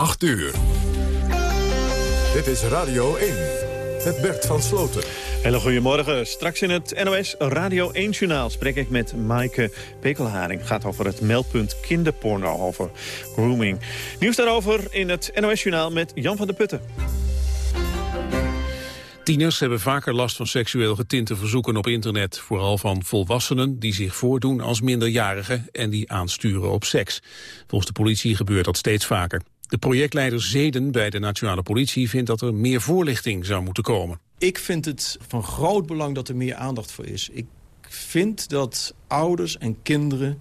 8 uur. Dit is Radio 1 met Bert van Sloten. Hele goedemorgen. Straks in het NOS Radio 1-journaal spreek ik met Maaike Pekelharing. Het gaat over het meldpunt kinderporno, over grooming. Nieuws daarover in het NOS-journaal met Jan van der Putten. Tieners hebben vaker last van seksueel getinte verzoeken op internet. Vooral van volwassenen die zich voordoen als minderjarigen en die aansturen op seks. Volgens de politie gebeurt dat steeds vaker. De projectleider Zeden bij de Nationale Politie vindt dat er meer voorlichting zou moeten komen. Ik vind het van groot belang dat er meer aandacht voor is. Ik vind dat ouders en kinderen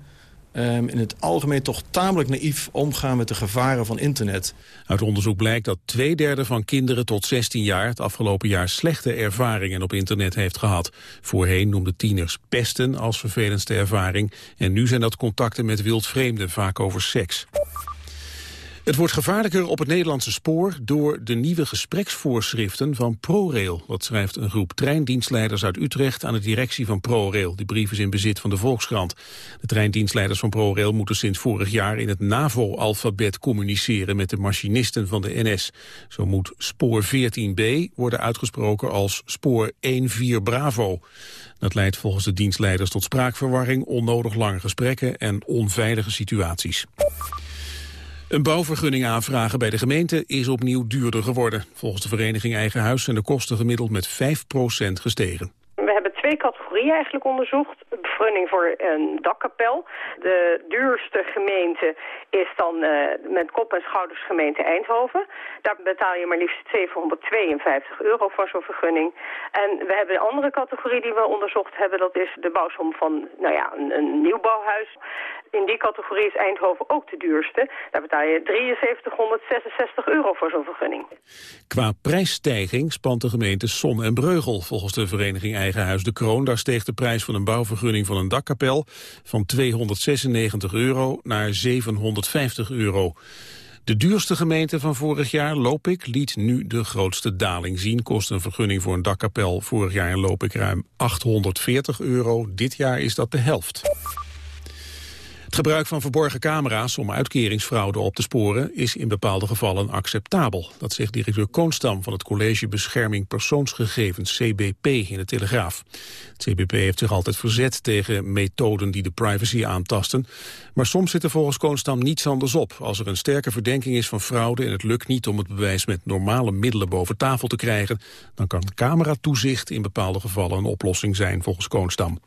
um, in het algemeen toch tamelijk naïef omgaan met de gevaren van internet. Uit onderzoek blijkt dat twee derde van kinderen tot 16 jaar het afgelopen jaar slechte ervaringen op internet heeft gehad. Voorheen noemden tieners pesten als vervelendste ervaring en nu zijn dat contacten met wildvreemden, vaak over seks. Het wordt gevaarlijker op het Nederlandse spoor door de nieuwe gespreksvoorschriften van ProRail. Dat schrijft een groep treindienstleiders uit Utrecht aan de directie van ProRail. Die brief is in bezit van de Volkskrant. De treindienstleiders van ProRail moeten sinds vorig jaar in het NAVO-alfabet communiceren met de machinisten van de NS. Zo moet spoor 14b worden uitgesproken als spoor 14 Bravo. Dat leidt volgens de dienstleiders tot spraakverwarring, onnodig lange gesprekken en onveilige situaties. Een bouwvergunning aanvragen bij de gemeente is opnieuw duurder geworden. Volgens de vereniging Eigen Huis zijn de kosten gemiddeld met 5% gestegen. We hebben twee categorieën eigenlijk onderzocht. Een vergunning voor een dakkapel. De duurste gemeente is dan uh, met kop en schouders gemeente Eindhoven. Daar betaal je maar liefst 752 euro voor zo'n vergunning. En we hebben een andere categorie die we onderzocht hebben. Dat is de bouwsom van nou ja, een, een nieuwbouwhuis. In die categorie is Eindhoven ook de duurste. Daar betaal je 7366 euro voor zo'n vergunning. Qua prijsstijging spant de gemeente Son en Breugel. Volgens de vereniging Eigen Huis de Kroon... daar steeg de prijs van een bouwvergunning van een dakkapel... van 296 euro naar 750 euro. De duurste gemeente van vorig jaar, Lopik, liet nu de grootste daling zien. Kost een vergunning voor een dakkapel vorig jaar in Lopik ruim 840 euro. Dit jaar is dat de helft. Het gebruik van verborgen camera's om uitkeringsfraude op te sporen is in bepaalde gevallen acceptabel. Dat zegt directeur Koonstam van het College Bescherming Persoonsgegevens, CBP, in de Telegraaf. Het CBP heeft zich altijd verzet tegen methoden die de privacy aantasten. Maar soms zit er volgens Koonstam niets anders op. Als er een sterke verdenking is van fraude en het lukt niet om het bewijs met normale middelen boven tafel te krijgen, dan kan cameratoezicht in bepaalde gevallen een oplossing zijn volgens Koonstam.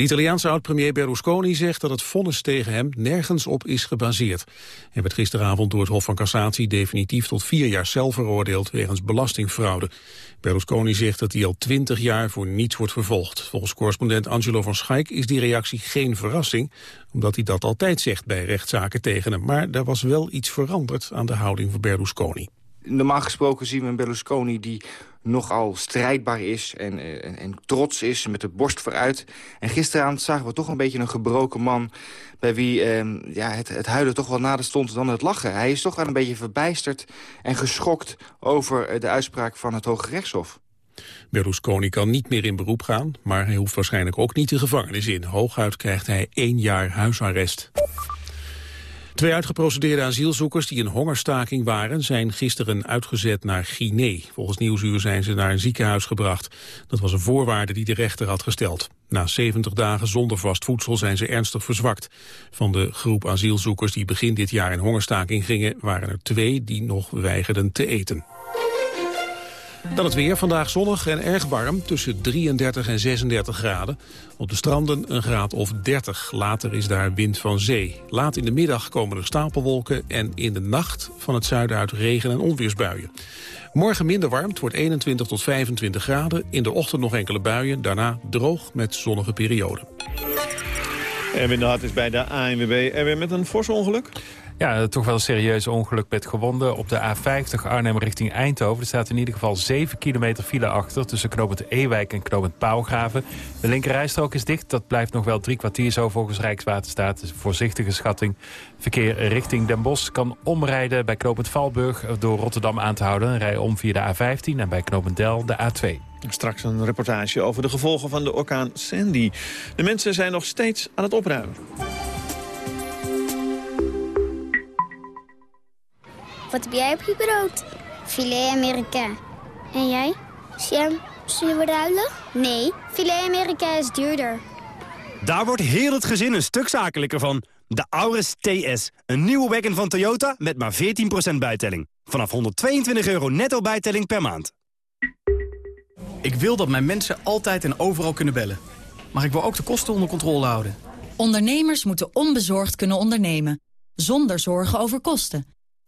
De Italiaanse oud-premier Berlusconi zegt dat het vonnis tegen hem nergens op is gebaseerd. Hij werd gisteravond door het Hof van Cassatie definitief tot vier jaar cel veroordeeld wegens belastingfraude. Berlusconi zegt dat hij al twintig jaar voor niets wordt vervolgd. Volgens correspondent Angelo van Schaik is die reactie geen verrassing, omdat hij dat altijd zegt bij rechtszaken tegen hem. Maar er was wel iets veranderd aan de houding van Berlusconi. Normaal gesproken zien we een Berlusconi die nogal strijdbaar is en, eh, en, en, trots is, met de borst vooruit. En gisteravond zagen we toch een beetje een gebroken man... bij wie eh, ja, het, het huilen toch wel nader stond dan het lachen. Hij is toch wel een beetje verbijsterd en geschokt over eh, de uitspraak van het Hoge Rechtshof. Berlusconi kan niet meer in beroep gaan, maar hij hoeft waarschijnlijk ook niet de gevangenis in. Hooguit krijgt hij één jaar huisarrest. Twee uitgeprocedeerde asielzoekers die in hongerstaking waren... zijn gisteren uitgezet naar Guinea. Volgens Nieuwsuur zijn ze naar een ziekenhuis gebracht. Dat was een voorwaarde die de rechter had gesteld. Na 70 dagen zonder vast voedsel zijn ze ernstig verzwakt. Van de groep asielzoekers die begin dit jaar in hongerstaking gingen... waren er twee die nog weigerden te eten. Dan het weer. Vandaag zonnig en erg warm. Tussen 33 en 36 graden. Op de stranden een graad of 30. Later is daar wind van zee. Laat in de middag komen er stapelwolken. En in de nacht van het zuiden uit regen- en onweersbuien. Morgen minder warm. Wordt 21 tot 25 graden. In de ochtend nog enkele buien. Daarna droog met zonnige perioden. Erwin de Hart is bij de ANWB. Erwin met een fors ongeluk? Ja, toch wel een serieus ongeluk met gewonden op de A50 Arnhem richting Eindhoven. Er staat in ieder geval 7 kilometer file achter tussen knooppunt Ewijk en knooppunt Pauwgraven. De linkerrijstrook is dicht. Dat blijft nog wel drie kwartier zo volgens Rijkswaterstaat. Dus voorzichtige schatting. Verkeer richting Den Bosch kan omrijden bij knooppunt Valburg door Rotterdam aan te houden. Rij om via de A15 en bij knooppunt Del de A2. Straks een reportage over de gevolgen van de orkaan Sandy. De mensen zijn nog steeds aan het opruimen. Wat heb jij op je brood? Filet Amerika. En jij? Sam, zullen we ruilen? Nee, filet Amerika is duurder. Daar wordt heel het gezin een stuk zakelijker van. De Auris TS. Een nieuwe wagon van Toyota met maar 14% bijtelling. Vanaf 122 euro netto bijtelling per maand. Ik wil dat mijn mensen altijd en overal kunnen bellen. Maar ik wil ook de kosten onder controle houden. Ondernemers moeten onbezorgd kunnen ondernemen. Zonder zorgen over kosten.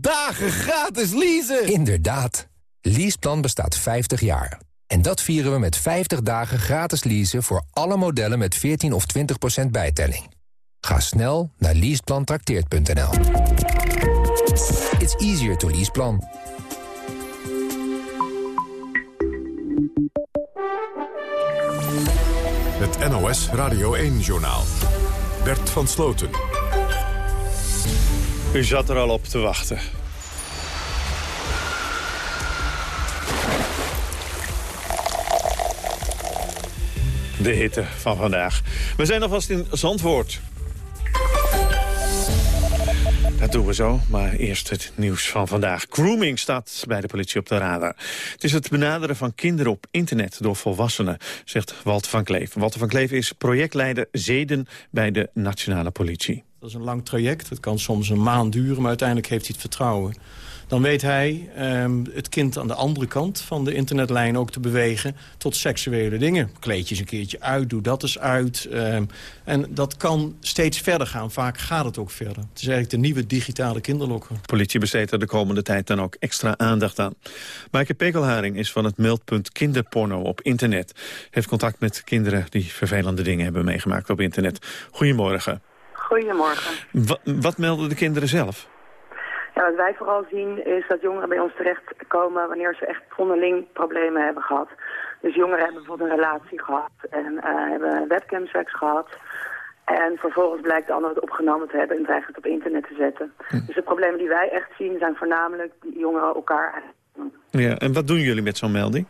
dagen gratis leasen! Inderdaad. Leaseplan bestaat 50 jaar. En dat vieren we met 50 dagen gratis leasen voor alle modellen met 14 of 20% bijtelling. Ga snel naar leaseplantrakteert.nl. It's easier to leaseplan. Het NOS Radio 1-journaal. Bert van Sloten. U zat er al op te wachten. De hitte van vandaag. We zijn alvast in Zandvoort. Dat doen we zo, maar eerst het nieuws van vandaag. Grooming staat bij de politie op de radar. Het is het benaderen van kinderen op internet door volwassenen, zegt Walter van Kleef. Walter van Kleef is projectleider Zeden bij de Nationale Politie. Dat is een lang traject. Het kan soms een maand duren, maar uiteindelijk heeft hij het vertrouwen dan weet hij um, het kind aan de andere kant van de internetlijn ook te bewegen tot seksuele dingen. Kleedjes een keertje uit, doe dat eens uit. Um, en dat kan steeds verder gaan. Vaak gaat het ook verder. Het is eigenlijk de nieuwe digitale kinderlokker. De politie besteedt er de komende tijd dan ook extra aandacht aan. Maaike Pekelharing is van het meldpunt kinderporno op internet. Heeft contact met kinderen die vervelende dingen hebben meegemaakt op internet. Goedemorgen. Goedemorgen. Wat, wat melden de kinderen zelf? Ja, wat wij vooral zien is dat jongeren bij ons terechtkomen wanneer ze echt onderling problemen hebben gehad. Dus jongeren hebben bijvoorbeeld een relatie gehad en uh, hebben webcamseks gehad. En vervolgens blijkt de ander het opgenomen te hebben en het op internet te zetten. Hm. Dus de problemen die wij echt zien zijn voornamelijk die jongeren elkaar Ja, en wat doen jullie met zo'n melding?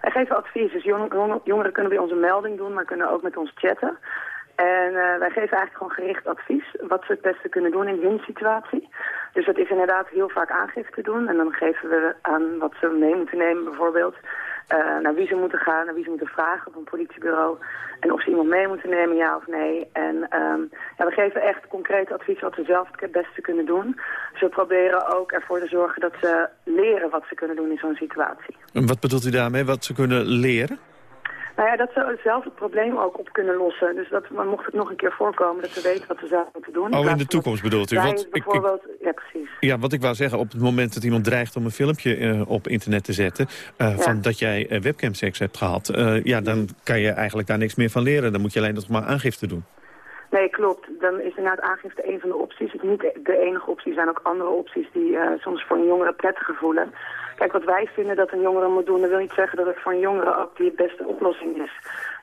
Wij geven advies. Dus jongeren kunnen bij ons een melding doen, maar kunnen ook met ons chatten. En uh, wij geven eigenlijk gewoon gericht advies wat ze het beste kunnen doen in hun situatie. Dus dat is inderdaad heel vaak aangifte doen. En dan geven we aan wat ze mee moeten nemen bijvoorbeeld. Uh, naar wie ze moeten gaan, naar wie ze moeten vragen op een politiebureau. En of ze iemand mee moeten nemen, ja of nee. En um, ja, we geven echt concreet advies wat ze zelf het beste kunnen doen. Dus we proberen ook ervoor te zorgen dat ze leren wat ze kunnen doen in zo'n situatie. En wat bedoelt u daarmee, wat ze kunnen leren? Nou ja, dat ze zelf het probleem ook op kunnen lossen. Dus dat, mocht het nog een keer voorkomen, dat ze weten wat ze zelf moeten doen. Oh, in de toekomst bedoelt u? Want bijvoorbeeld, ik, ja precies. Ja, wat ik wou zeggen, op het moment dat iemand dreigt om een filmpje uh, op internet te zetten... Uh, van dat jij uh, webcamseks hebt gehad, ja, dan kan je eigenlijk daar niks meer van leren. Dan moet je alleen nog maar aangifte doen. Nee, klopt. Dan is inderdaad aangifte een van de opties. Het is niet de enige optie. Er zijn ook andere opties die soms voor een jongere prettiger voelen. Kijk, wat wij vinden dat een jongere moet doen, dat wil niet zeggen dat het voor een jongere ook die beste oplossing is.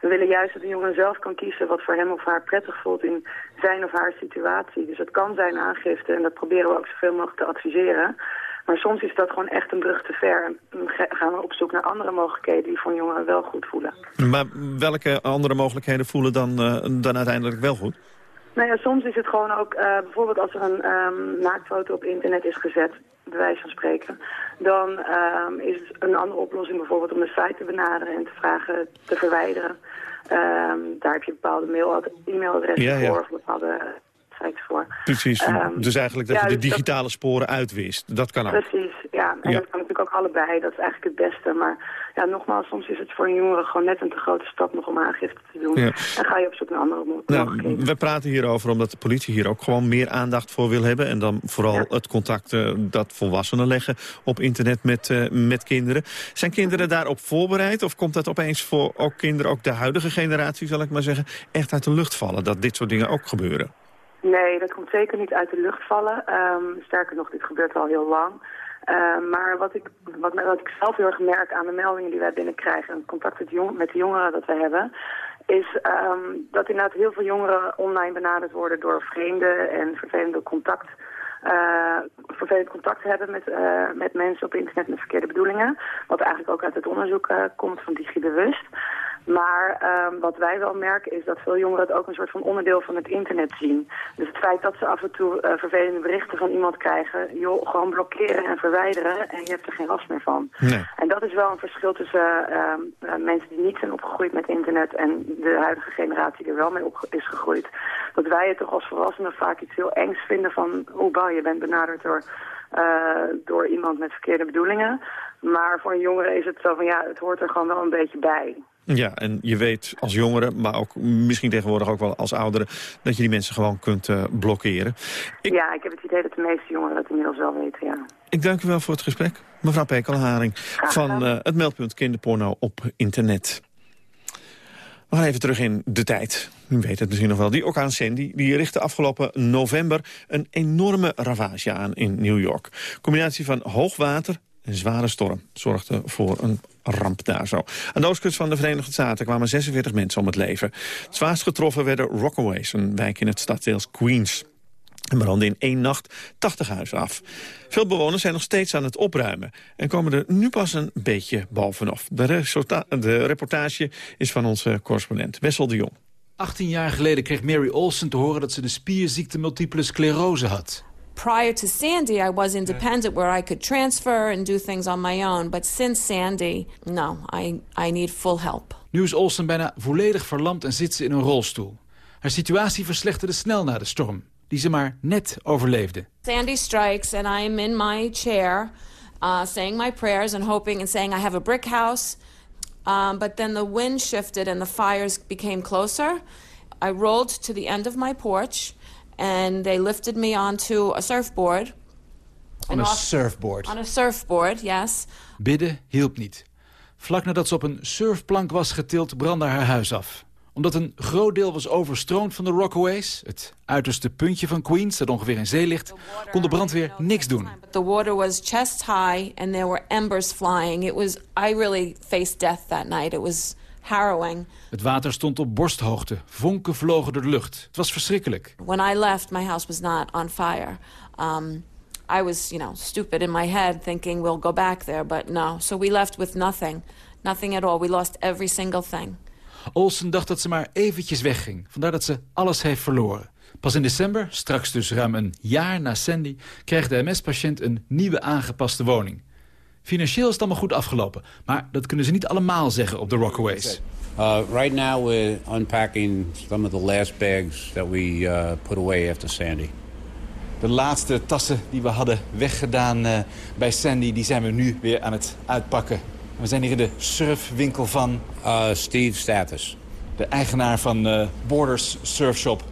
We willen juist dat een jongere zelf kan kiezen wat voor hem of haar prettig voelt in zijn of haar situatie. Dus het kan zijn aangifte en dat proberen we ook zoveel mogelijk te adviseren. Maar soms is dat gewoon echt een brug te ver. En gaan we op zoek naar andere mogelijkheden die voor jongeren wel goed voelen. Maar welke andere mogelijkheden voelen dan, uh, dan uiteindelijk wel goed? Nou ja, soms is het gewoon ook, uh, bijvoorbeeld als er een um, naaktfoto op internet is gezet, bij wijze van spreken, dan um, is het een andere oplossing bijvoorbeeld om de site te benaderen en te vragen te verwijderen. Um, daar heb je bepaalde e-mailadressen ja, ja. voor, of bepaalde voor. Precies, dus eigenlijk dat ja, je de dus digitale dat... sporen uitwist. Dat kan ook. Precies, ja. En dat kan natuurlijk ook allebei. Dat is eigenlijk het beste. Maar ja, nogmaals, soms is het voor een jongere gewoon net een te grote stap nog om aangifte te doen. En ga je op zoek naar andere mogelijkheden. Nou, we praten hierover omdat de politie hier ook gewoon meer aandacht voor wil hebben. En dan vooral het contact uh, dat volwassenen leggen op internet met, uh, met kinderen. Zijn kinderen daarop voorbereid? Of komt dat opeens voor ook kinderen, ook de huidige generatie zal ik maar zeggen, echt uit de lucht vallen? Dat dit soort dingen ook gebeuren? Nee, dat komt zeker niet uit de lucht vallen. Ehm, sterker nog, dit gebeurt al heel lang. Ehm, maar wat ik, wat, wat, ik zelf heel erg merk aan de meldingen die wij binnenkrijgen... en contact met, jong, met de jongeren dat wij hebben... is um, dat inderdaad heel veel jongeren online benaderd worden door vreemden en vervelende contact... Uh, vervelend contact hebben met, uh, met mensen op internet met verkeerde bedoelingen. Wat eigenlijk ook uit het onderzoek uh, komt van DigiBewust. Maar um, wat wij wel merken is dat veel jongeren het ook een soort van onderdeel van het internet zien. Dus het feit dat ze af en toe uh, vervelende berichten van iemand krijgen, joh, gewoon blokkeren en verwijderen en je hebt er geen last meer van. Nee. En dat is wel een verschil tussen uh, uh, mensen die niet zijn opgegroeid met internet en de huidige generatie die er wel mee op is gegroeid. Dat wij het toch als volwassenen vaak iets heel engs vinden van, oh bah, je bent benaderd door, door iemand met verkeerde bedoelingen. Maar voor een jongere is het zo van, ja, het hoort er gewoon wel een beetje bij. Ja, en je weet als jongere, maar ook misschien tegenwoordig ook wel als oudere... dat je die mensen gewoon kunt uh, blokkeren. Ik... Ja, ik heb het idee dat de meeste jongeren dat inmiddels wel weten, ja. Ik dank u wel voor het gesprek. Mevrouw Pekelharing van uh, het meldpunt kinderporno op internet. We gaan even terug in de tijd. U weet het misschien nog wel. Die orkaan Sandy die richtte afgelopen november een enorme ravage aan in New York. Combinatie van hoogwater, een zware storm zorgde voor een ramp daar zo. Aan de oostkust van de Verenigde Staten kwamen 46 mensen om het leven. Het zwaarst getroffen werden Rockaways, een wijk in het stadsdeel Queens. En brandde in één nacht 80 huizen af. Veel bewoners zijn nog steeds aan het opruimen... en komen er nu pas een beetje bovenop. De, de reportage is van onze correspondent Wessel de Jong. 18 jaar geleden kreeg Mary Olsen te horen dat ze de spierziekte multiple sclerose had. Prior to Sandy, I was independent where I could transfer and do things on my own. But since Sandy, no, I, I need full help. Nu is Olsen bijna volledig verlamd en zit ze in een rolstoel. Haar situatie verslechterde snel na de storm, die ze maar net overleefde. Sandy strikes and I am in my chair, uh, saying my prayers and hoping and saying I have a brick house. Um, but then the wind shifted and the fires became closer. I rolled to the end of my porch and they lifted me onto a surfboard. On a surfboard? On a surfboard, yes. Bidden hielp niet. Vlak nadat ze op een surfplank was getild, brandde haar huis af. Omdat een groot deel was overstroomd van de Rockaways... het uiterste puntje van Queens, dat ongeveer in zee ligt... kon de brandweer niks doen. The water was chest high and there were embers flying. It was, I really faced death that night. It was harrowing. Het water stond op borsthoogte. Vonken vlogen door de lucht. Het was verschrikkelijk. When I left, my house was not on fire. Um, I was, you know, stupid in my head thinking we'll go back there, but no. So we left with nothing. Nothing at all. We lost every single thing. Olsen dacht dat ze maar eventjes wegging. Vandaar dat ze alles heeft verloren. Pas in december, straks dus ruim een jaar na Sandy... krijgt de MS-patiënt een nieuwe aangepaste woning. Financieel is het allemaal goed afgelopen. Maar dat kunnen ze niet allemaal zeggen op de Rockaways. Uh, right now we're unpacking some of the last bags that we uh, put away after Sandy. De laatste tassen die we hadden weggedaan uh, bij Sandy... die zijn we nu weer aan het uitpakken. We zijn hier in de surfwinkel van... Uh, Steve Status. De eigenaar van uh, Borders Surfshop.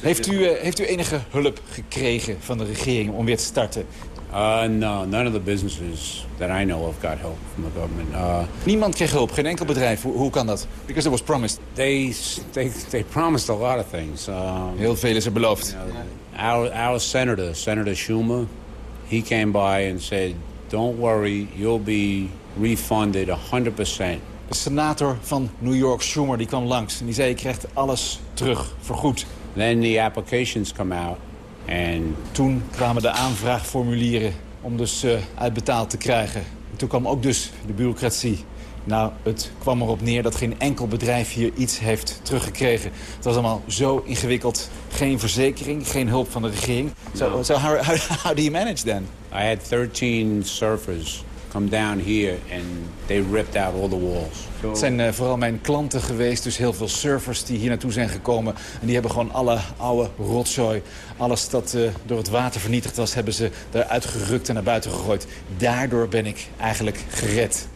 Heeft u, uh, heeft u enige hulp gekregen van de regering om weer te starten? Uh, no, none of the businesses that I know of got help from the government. Uh, Niemand kreeg hulp, geen enkel bedrijf. Hoe, hoe kan dat? Because it was promised. They, they, they promised a lot of things. Um, Heel veel is er beloofd. You know, our, our senator, Senator Schumer, he came by and said, don't worry, you'll be refunded 100%. De senator van New York, Schumer, die kwam langs. En die zei, je krijgt alles terug, vergoed. Then the applications come out. And toen kwamen de aanvraagformulieren om dus uh, uitbetaald te krijgen. En toen kwam ook dus de bureaucratie. Nou, het kwam erop neer dat geen enkel bedrijf hier iets heeft teruggekregen. Het was allemaal zo ingewikkeld. Geen verzekering, geen hulp van de regering. So, how, how do you manage then? I had 13 surfers come down here and they ripped out all the walls. Het zijn uh, vooral mijn klanten geweest, dus heel veel surfers die hier naartoe zijn gekomen. En die hebben gewoon alle oude rotzooi, alles dat uh, door het water vernietigd was... hebben ze eruit gerukt en naar buiten gegooid. Daardoor ben ik eigenlijk gered.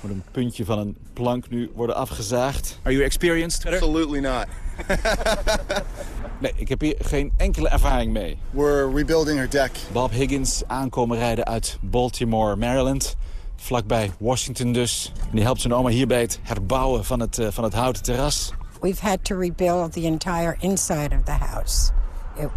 Moet een puntje van een plank nu worden afgezaagd. Are you experienced? Absolutely not. nee, ik heb hier geen enkele ervaring mee. We're rebuilding her deck. Bob Higgins, aankomen rijden uit Baltimore, Maryland. vlakbij Washington dus. En die helpt zijn oma hier bij het herbouwen van het, uh, van het houten terras. We've had to rebuild the entire inside of the house.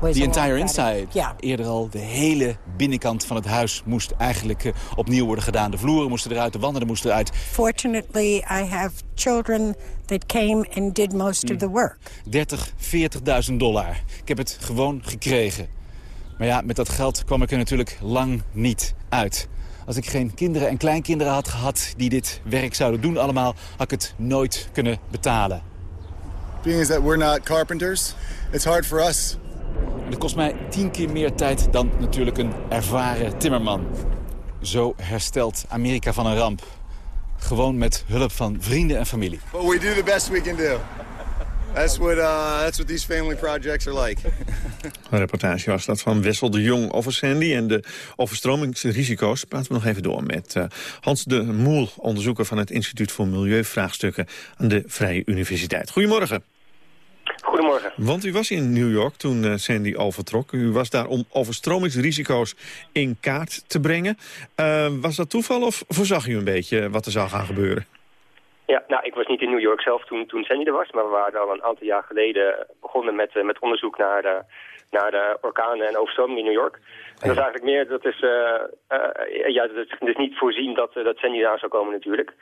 The entire inside. Ja. Eerder al, de hele binnenkant van het huis moest eigenlijk uh, opnieuw worden gedaan. De vloeren moesten eruit, de wanden moesten eruit. Fortunately, I have children that came and did most of the work. 30, 40.000 dollar. Ik heb het gewoon gekregen. Maar ja, met dat geld kwam ik er natuurlijk lang niet uit. Als ik geen kinderen en kleinkinderen had gehad die dit werk zouden doen allemaal... had ik het nooit kunnen betalen. Being is that we're not carpenters, it's hard for us. Het kost mij tien keer meer tijd dan natuurlijk een ervaren timmerman. Zo herstelt Amerika van een ramp. Gewoon met hulp van vrienden en familie. But we do the best we can do. That's what, uh, that's what these family projects are like. Een reportage was dat van Wessel de Jong over Sandy en de overstromingsrisico's. Praten we nog even door met uh, Hans de Moel, onderzoeker van het Instituut voor Milieuvraagstukken aan de Vrije Universiteit. Goedemorgen. Goedemorgen. Want u was in New York toen uh, Sandy al vertrok. U was daar om overstromingsrisico's in kaart te brengen. Uh, was dat toeval of voorzag u een beetje wat er zou gaan gebeuren? Ja, nou, ik was niet in New York zelf toen, toen Sandy er was, maar we waren al een aantal jaar geleden begonnen met, uh, met onderzoek naar de, naar de orkanen en overstromingen in New York. Dat is eigenlijk meer, dat is, uh, uh, ja, dat is dus niet voorzien dat, dat Sandy daar zou komen natuurlijk.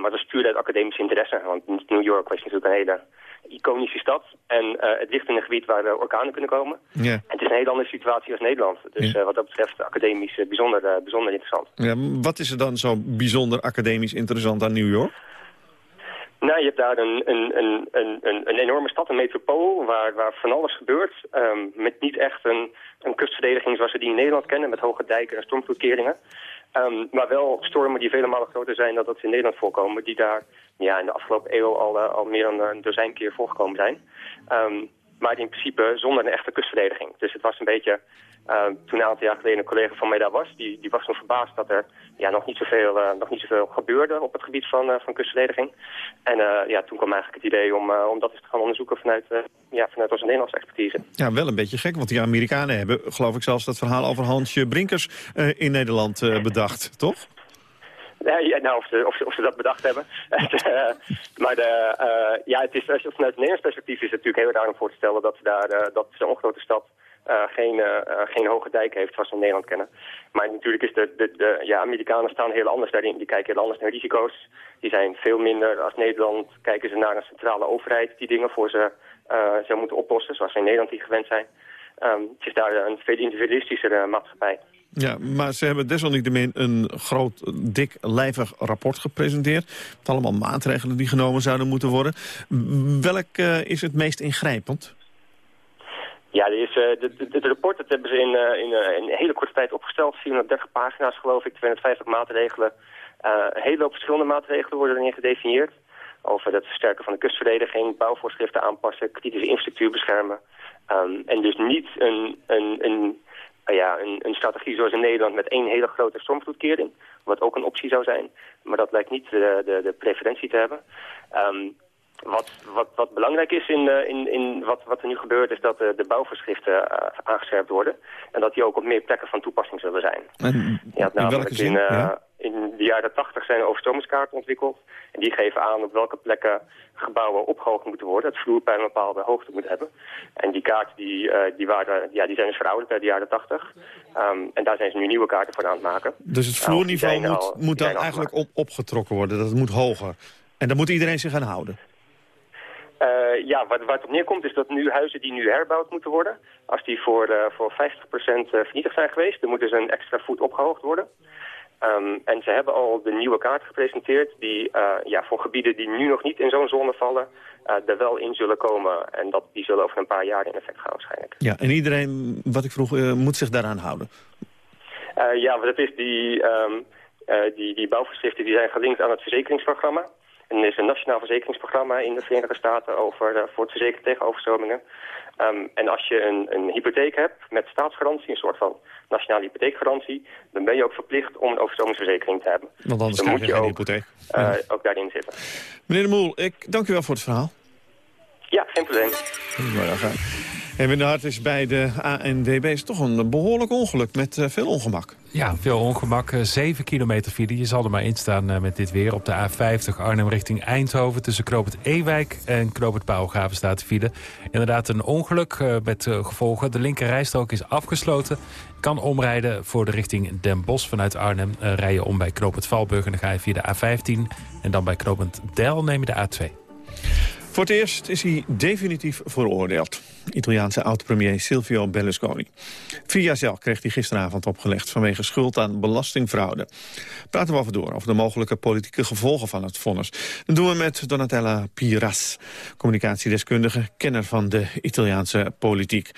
maar dat is puur uit academisch interesse, want New York was natuurlijk een hele iconische stad. En het ligt in een gebied waar de orkanen kunnen komen. Ja. En het is een hele andere situatie als Nederland. Dus ja. wat dat betreft academisch bijzonder, bijzonder interessant. Ja, wat is er dan zo bijzonder academisch interessant aan New York? Nou, je hebt daar een, een, een, een, een enorme stad, een metropool, waar, waar van alles gebeurt. Um, met niet echt een, een kustverdediging zoals we die in Nederland kennen, met hoge dijken en stormvloedkeringen. Um, maar wel stormen die vele malen groter zijn dan dat ze in Nederland voorkomen, die daar ja, in de afgelopen eeuw al, uh, al meer dan een dozijn keer voorgekomen zijn. Um, maar in principe zonder een echte kustverdediging. Dus het was een beetje uh, toen een aantal jaar geleden een collega van mij daar was, die, die was nog verbaasd dat er ja, nog, niet zoveel, uh, nog niet zoveel gebeurde op het gebied van, uh, van kustverdediging. En ja, toen kwam eigenlijk het idee om, om dat eens te gaan onderzoeken vanuit, ja, vanuit onze Nederlandse expertise. Ja, wel een beetje gek, want die Amerikanen hebben, geloof ik zelfs, dat verhaal over Hansje Brinkers in Nederland bedacht, toch? Ja, nou, of ze, of, ze, of ze dat bedacht hebben. maar de, ja, het is, vanuit het Nederlands perspectief is het natuurlijk heel raar om voor te stellen dat, daar, dat zo'n grote stad uh, geen, uh, geen hoge dijk heeft zoals we in Nederland kennen. Maar natuurlijk is de, de, de ja, Amerikanen staan heel anders daarin. Die kijken heel anders naar risico's. Die zijn veel minder als Nederland. Kijken ze naar een centrale overheid die dingen voor ze zou moeten oplossen. Zoals we in Nederland die gewend zijn. Um, het is daar een veel individualistischere maatschappij. Ja, maar ze hebben desalniettemin een groot, dik, lijvig rapport gepresenteerd. Met allemaal maatregelen die genomen zouden moeten worden. Welk is het meest ingrijpend? Ja, is, uh, het rapport dat hebben ze in, in, uh, in, een hele korte tijd opgesteld. 430 pagina's geloof ik, 250 maatregelen. een hele verschillende maatregelen worden erin gedefinieerd. Over het versterken van de kustverdediging, bouwvoorschriften aanpassen, kritische infrastructuur beschermen. Um, en dus niet een, een, een, ja, een, een, strategie zoals in Nederland met één hele grote stormvloedkering. Wat ook een optie zou zijn. Maar dat lijkt niet de, de, de preferentie te hebben. Um, wat, wat, wat belangrijk is in, uh, in, in wat, wat er nu gebeurt is dat uh, de bouwvoorschriften uh, aangescherpt worden. En dat die ook op meer plekken van toepassing zullen zijn. En, ja, namelijk in, ja? in de jaren 80 zijn overstromingskaarten ontwikkeld. En die geven aan op welke plekken gebouwen opgehoogd moeten worden. Het vloerpijn een bepaalde hoogte moet hebben. En die kaarten die, die, waren, ja, die zijn dus verouderd uit de jaren 80. Um, en daar zijn ze nu nieuwe kaarten voor aan het maken. Dus het vloerniveau nou, moet, al, moet dan eigenlijk op, opgetrokken worden. Dat moet hoger. En dan moet iedereen zich aan houden. Uh, ja, waar, waar het op neerkomt is dat nu huizen die nu herbouwd moeten worden... als die voor, uh, voor 50% vernietigd zijn geweest... dan moeten ze een extra voet opgehoogd worden. Um, en ze hebben al de nieuwe kaart gepresenteerd... die uh, ja, voor gebieden die nu nog niet in zo'n zone vallen... er wel in zullen komen. En dat, die zullen over een paar jaar in effect gaan waarschijnlijk. Ja, en iedereen, wat ik vroeg, moet zich daaraan houden? ja, wat het is, die, um, die, die bouwvoorschriften die zijn gelinkt aan het verzekeringsprogramma... En er is een nationaal verzekeringsprogramma in de Verenigde Staten over, uh, voor het verzekeren tegen overstromingen. Um, en als je een, een, hypotheek hebt met staatsgarantie, een soort van nationale hypotheekgarantie, dan ben je ook verplicht om een overstromingsverzekering te hebben. Want anders dus krijg je, je geen ook, hypotheek. Uh, ook daarin zitten. Meneer de Moel, ik dank u wel voor het verhaal. Ja, geen probleem. Goedemorgen. Erwin de Hart is bij de ANWB. is toch een behoorlijk ongeluk met eh, veel ongemak. Ja, veel ongemak. 7 kilometer file. Je zal er maar in staan eh, met dit weer. Op de A50 Arnhem richting Eindhoven. Tussen Knoop Ewijk en Knoop het Pauwgraven staat de file. Inderdaad een ongeluk eh, met gevolgen. De linker rijstrook is afgesloten. Kan omrijden voor de richting Den Bosch vanuit Arnhem. rij je om bij Knoop het Valburg en dan ga je via de A15. En dan bij Knoop Del neem je de A2. Voor het eerst is hij definitief veroordeeld. Italiaanse oud-premier Silvio Berlusconi. Vier jaar kreeg hij gisteravond opgelegd... vanwege schuld aan belastingfraude. Praten we over door, over de mogelijke politieke gevolgen van het vonnis. Dat doen we met Donatella Piras, communicatiedeskundige... kenner van de Italiaanse politiek.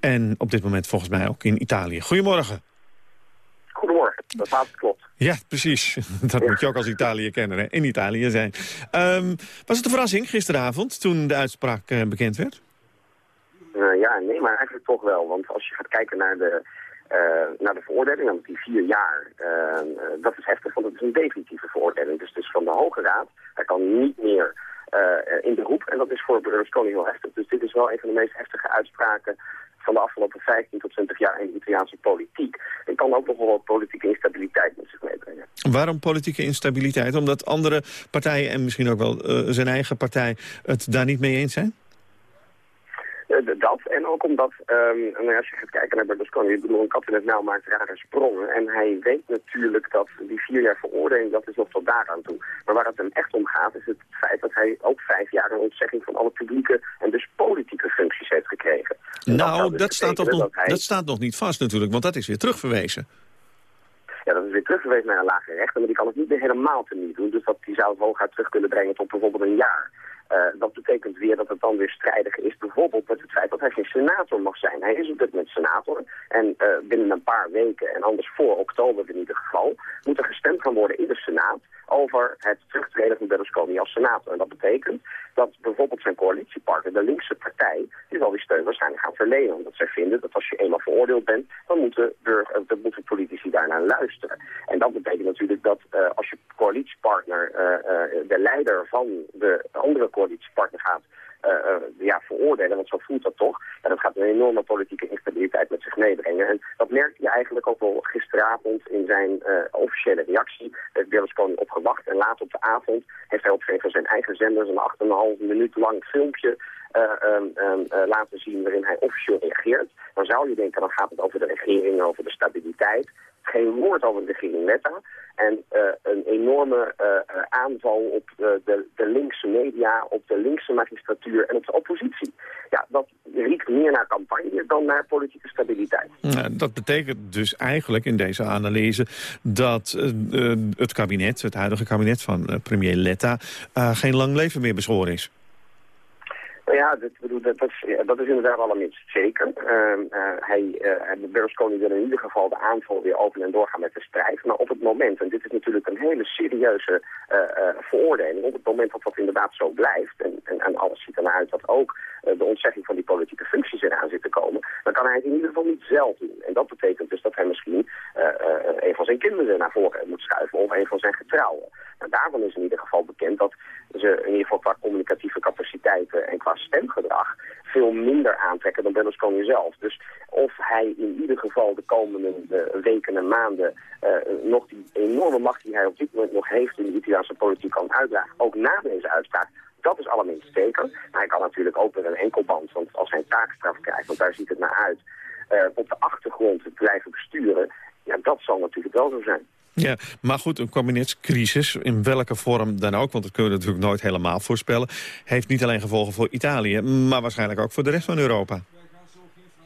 En op dit moment volgens mij ook in Italië. Goedemorgen. Dat laatste klopt. Ja, precies. Dat moet je ook als Italië kennen, hè? in Italië zijn. Um, was het een verrassing gisteravond toen de uitspraak uh, bekend werd? Uh, ja, nee, maar eigenlijk toch wel. Want als je gaat kijken naar de, uh, naar de veroordeling, dan die vier jaar, dat is heftig, want het is een definitieve veroordeling. Dus het is van de Hoge Raad. Hij kan niet meer in beroep. En dat is voor Berlusconi heel heftig. Dus dit is wel een van de meest heftige uitspraken van de afgelopen 15 tot 20 jaar in de Italiaanse politiek. En kan ook nog wel wat politieke instabiliteit met zich meebrengen. Waarom politieke instabiliteit? Omdat andere partijen en misschien ook wel uh, zijn eigen partij het daar niet mee eens zijn? Uh, dat, en ook omdat, um, als je gaat kijken naar Berlusconi, ik bedoel, een kabinet nou maakt rare sprongen. En hij weet natuurlijk dat die vier jaar veroordeling, dat is nog tot daaraan toe. Maar waar het hem echt om gaat, is het feit dat hij ook vijf jaar een ontzegging van alle publieke en dus politieke functies heeft gekregen. nou, dat, dat staat toch nog, dat staat nog niet vast natuurlijk, want dat is weer terugverwezen. Ja, dat is weer teruggewezen naar een lagere rechter, maar die kan het niet meer helemaal teniet doen. Dus dat die zou het hooguit terug kunnen brengen tot bijvoorbeeld een jaar. Uh, dat betekent weer dat het dan weer strijdig is, bijvoorbeeld met het feit dat hij geen senator mag zijn. Hij is op dit moment senator en uh, binnen een paar weken, en anders voor oktober in ieder geval, moet er gestemd gaan worden in de Senaat over het terugtreden van Berlusconi als senator. En dat betekent dat bijvoorbeeld zijn coalitiepartner, de linkse partij, die zal die steun waarschijnlijk gaan verlenen. Omdat zij vinden dat als je eenmaal veroordeeld bent, dan moeten, burger, dan moeten politici daarnaar luisteren. En dat betekent natuurlijk dat uh, als je coalitiepartner, uh, de leider van de andere coalitiepartner gaat ja, veroordelen, want zo voelt dat toch. En dat gaat een enorme politieke instabiliteit met zich meebrengen. En dat merkte je eigenlijk ook wel gisteravond in zijn uh, officiële reactie. Heeft Berlusconi opgewacht en later op de avond heeft hij op van zijn eigen zenders een 8,5 minuut lang filmpje laten zien waarin hij officieel reageert. Dan zou je denken, dan gaat het over de regering, over de stabiliteit. Geen woord over de regering Netta. En uh, een enorme aanval op de, de, linkse media, op de linkse magistratuur en op de oppositie. Ja, dat riekt meer naar campagne dan naar politieke stabiliteit. Dat betekent dus eigenlijk in deze analyse dat het kabinet, het huidige kabinet van premier Letta, geen lang leven meer beschoren is. Ja, dat, bedoel, dat, dat, dat is inderdaad allerminst zeker. Uh, uh, hij, uh, Berlusconi wil in ieder geval de aanval weer open en doorgaan met de strijd. Maar op het moment, en dit is natuurlijk een hele serieuze veroordeling... op het moment dat dat inderdaad zo blijft... en, en, en alles ziet ernaar uit dat ook de ontzegging van die politieke functies eraan zit te komen... dan kan hij het in ieder geval niet zelf doen. En dat betekent dus dat hij misschien een van zijn kinderen naar voren moet schuiven... of een van zijn getrouwen. Maar daarvan is in ieder geval bekend dat ze in ieder geval qua communicatieve capaciteiten en qua stemgedrag veel minder aantrekken dan Berlusconi zelf. Dus of hij in ieder geval de komende uh, weken en maanden uh, nog die enorme macht die hij op dit moment nog heeft in de Italiaanse politiek kan uitdragen, ook na deze uitspraak, dat is allerminst zeker. Maar hij kan natuurlijk ook weer een enkelband, want als hij een taakstraf krijgt, want daar ziet het naar uit, uh, op de achtergrond te blijven besturen, ja, dat zal natuurlijk wel zo zijn. Ja, maar goed, een kabinetscrisis, in welke vorm dan ook... want dat kunnen we natuurlijk nooit helemaal voorspellen... heeft niet alleen gevolgen voor Italië, maar waarschijnlijk ook voor de rest van Europa.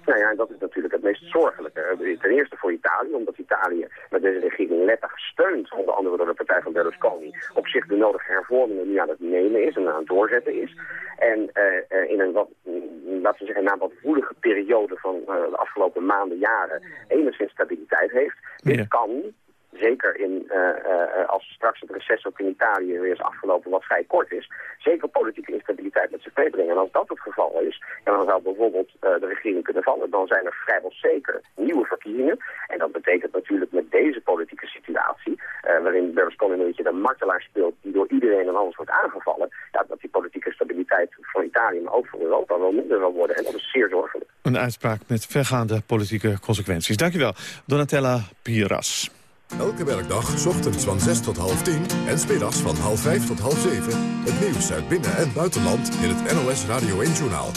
Nou ja, dat is natuurlijk het meest zorgelijke. Ten eerste voor Italië, omdat Italië met deze regering letterlijk gesteund, onder andere door de partij van Berlusconi, op zich de nodige hervormingen nu aan het nemen is en aan het doorzetten is. En uh, in een wat, laten we zeggen, na een wat woelige periode van uh, de afgelopen maanden, jaren, enigszins stabiliteit heeft. Dit kan zeker in, uh, uh, als straks het reces ook in Italië weer is afgelopen, wat vrij kort is, zeker politieke instabiliteit met zich meebrengen. En als dat het geval is, dan zou bijvoorbeeld de regering kunnen vallen. Dan zijn er vrijwel zeker nieuwe verkiezingen. En dat betekent natuurlijk met deze politieke situatie, waarin Berlusconi een beetje de martelaar speelt, die door iedereen en alles wordt aangevallen, dat die politieke stabiliteit voor Italië, maar ook voor Europa wel minder zal worden. En dat is zeer zorgelijk. Een uitspraak met vergaande politieke consequenties. Dankjewel, Donatella Piras. Elke werkdag, ochtends van 6 tot half 10 en smiddags van half 5 tot half 7... het nieuws uit binnen- en buitenland in het NOS Radio 1-journaal.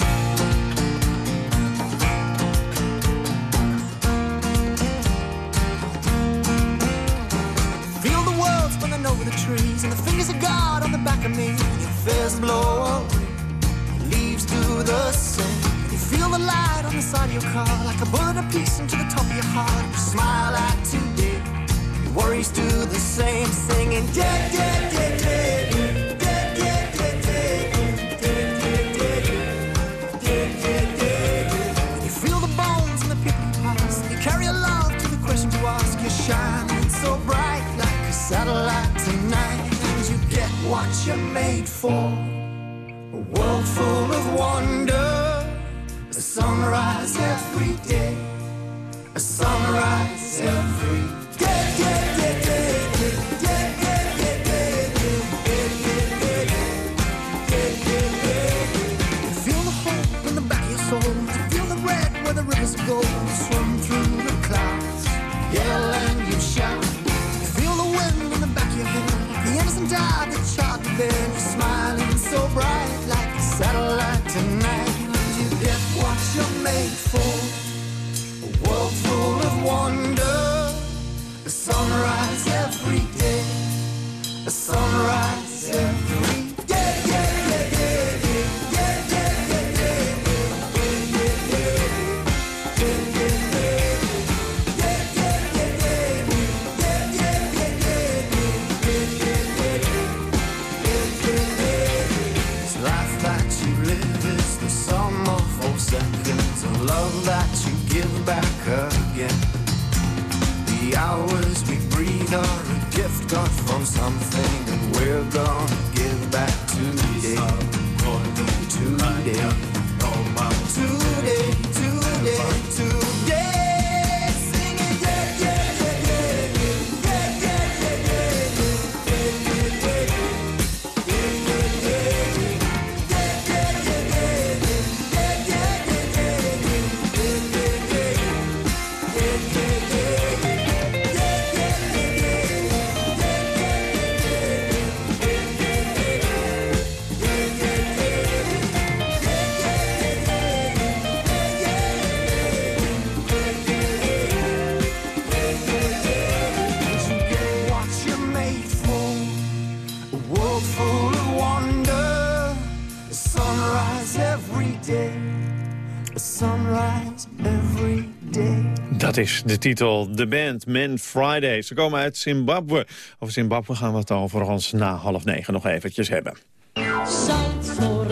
Feel the world spinning over the trees and the fingers of God on the back of me. Your fears blow away, leaves do the same. You feel the light on the side of your car like a bullet apiece into the top of your heart. You smile at worries do the same, singing dead, dead, dead, dead. So bright like a satellite tonight, and you get what you're made for. A world full of wonder, a sunrise every day, a sunrise every day made for. A world full of wonder. Back again. The hours we breathe are a gift got from something, and we're gonna Dat is de titel, de band Man Friday. Ze komen uit Zimbabwe. Over Zimbabwe gaan we het overigens na half negen nog eventjes hebben. Zandvoort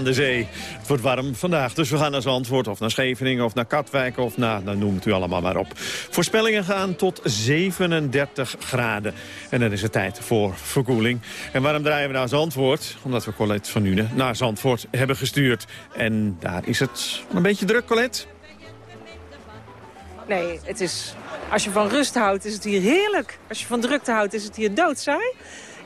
aan de zee, wordt warm vandaag, dus we gaan naar Zandvoort of naar Scheveningen of naar Katwijk of naar, nou noem het u allemaal maar op. Voorspellingen gaan tot 37 graden. En dan is het tijd voor verkoeling. En waarom draaien we naar Zandvoort? Omdat we Colette van Nuenen naar Zandvoort hebben gestuurd. En daar is het een beetje druk, Colette. Nee, het is, als je van rust houdt is het hier heerlijk. Als je van drukte houdt is het hier doodsaai.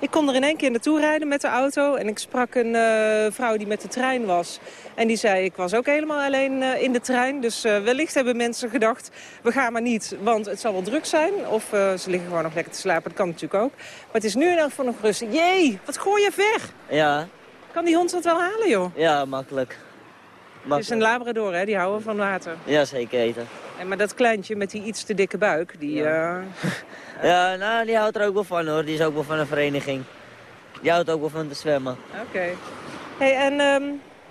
Ik kon er in één keer naartoe rijden met de auto. En ik sprak een eh, vrouw die met de trein was. En die zei, ik was ook helemaal alleen eh, in de trein. Dus eh, wellicht hebben mensen gedacht, we gaan maar niet, want het zal wel druk zijn. Of ze liggen gewoon nog lekker te slapen, dat kan natuurlijk ook. Maar het is nu in elk geval nog rustig. Jee, wat gooi je ver? Ja, Kan die hond dat wel halen, joh? ja, makkelijk. Het is een labrador, hè? Die houden van water. Ja, zeker eten. En maar dat kleintje met die iets te dikke buik, die... eh, Ja, nou, die houdt er ook wel van hoor. Die is ook wel van een vereniging. Die houdt ook wel van te zwemmen. Oké. Hey, en ehm,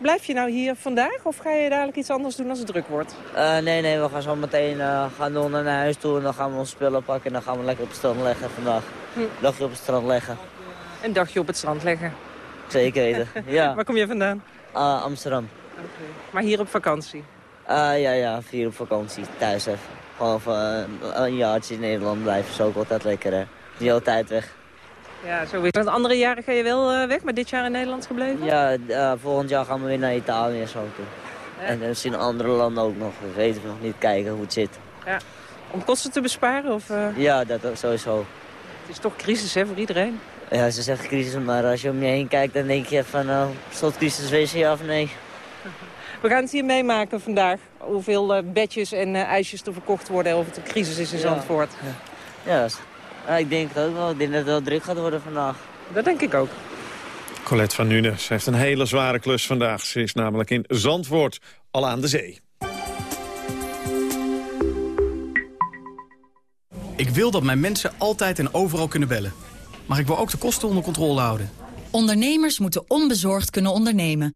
Blijf je nou hier vandaag of ga je dadelijk iets anders doen als het druk wordt? Eh, nee, nee, we gaan zo meteen uh, gaan doen naar huis toe. En dan gaan we onze spullen pakken en dan gaan we lekker op het strand leggen vandaag. Hm. Dagje op het strand leggen. Een dagje op het strand leggen. Zeker weten, ja. Waar kom je vandaan? Uh, Amsterdam. Maar hier op vakantie? ja, ja, hier op vakantie. Thuis even. Gewoon even een jaartje in Nederland blijven. Is ook altijd lekker, hè. Niet altijd weg. Ja, zo het. Andere jaren ga je wel uh, weg, maar dit jaar in Nederland gebleven? Ja, uh, volgend jaar gaan we weer naar Italië en zo toe. Ja. En misschien andere landen ook nog. We weten nog niet kijken hoe het zit. Ja. Om kosten te besparen? Of, uh... Ja, dat sowieso. Het is toch crisis hè, voor iedereen? Ja, ze zeggen crisis, maar als je om je heen kijkt, dan denk je van, nou, slot crisis ja of nee? We gaan het hier meemaken vandaag. Hoeveel bedjes en ijsjes er verkocht worden of het een crisis is in ja. Zandvoort. Ja, ja ja, ik denk het ook wel. Ik denk dat het wel druk gaat worden vandaag. Dat denk ik ook. Colette van Nunes heeft een hele zware klus vandaag. Ze is namelijk in Zandvoort, al aan de zee. Ik wil dat mijn mensen altijd en overal kunnen bellen. Maar ik wil ook de kosten onder controle houden. Ondernemers moeten onbezorgd kunnen ondernemen.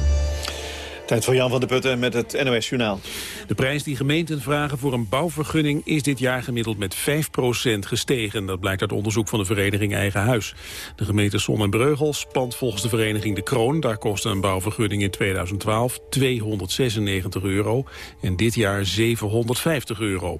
Tijd voor Jan van der Putten met het NOS Journaal. De prijs die gemeenten vragen voor een bouwvergunning is dit jaar gemiddeld met 5% gestegen. Dat blijkt uit onderzoek van de vereniging Eigen Huis. De gemeente Zon en Breugel spant volgens de vereniging De Kroon. Daar kostte een bouwvergunning in 2012 296 euro en dit jaar 750 euro.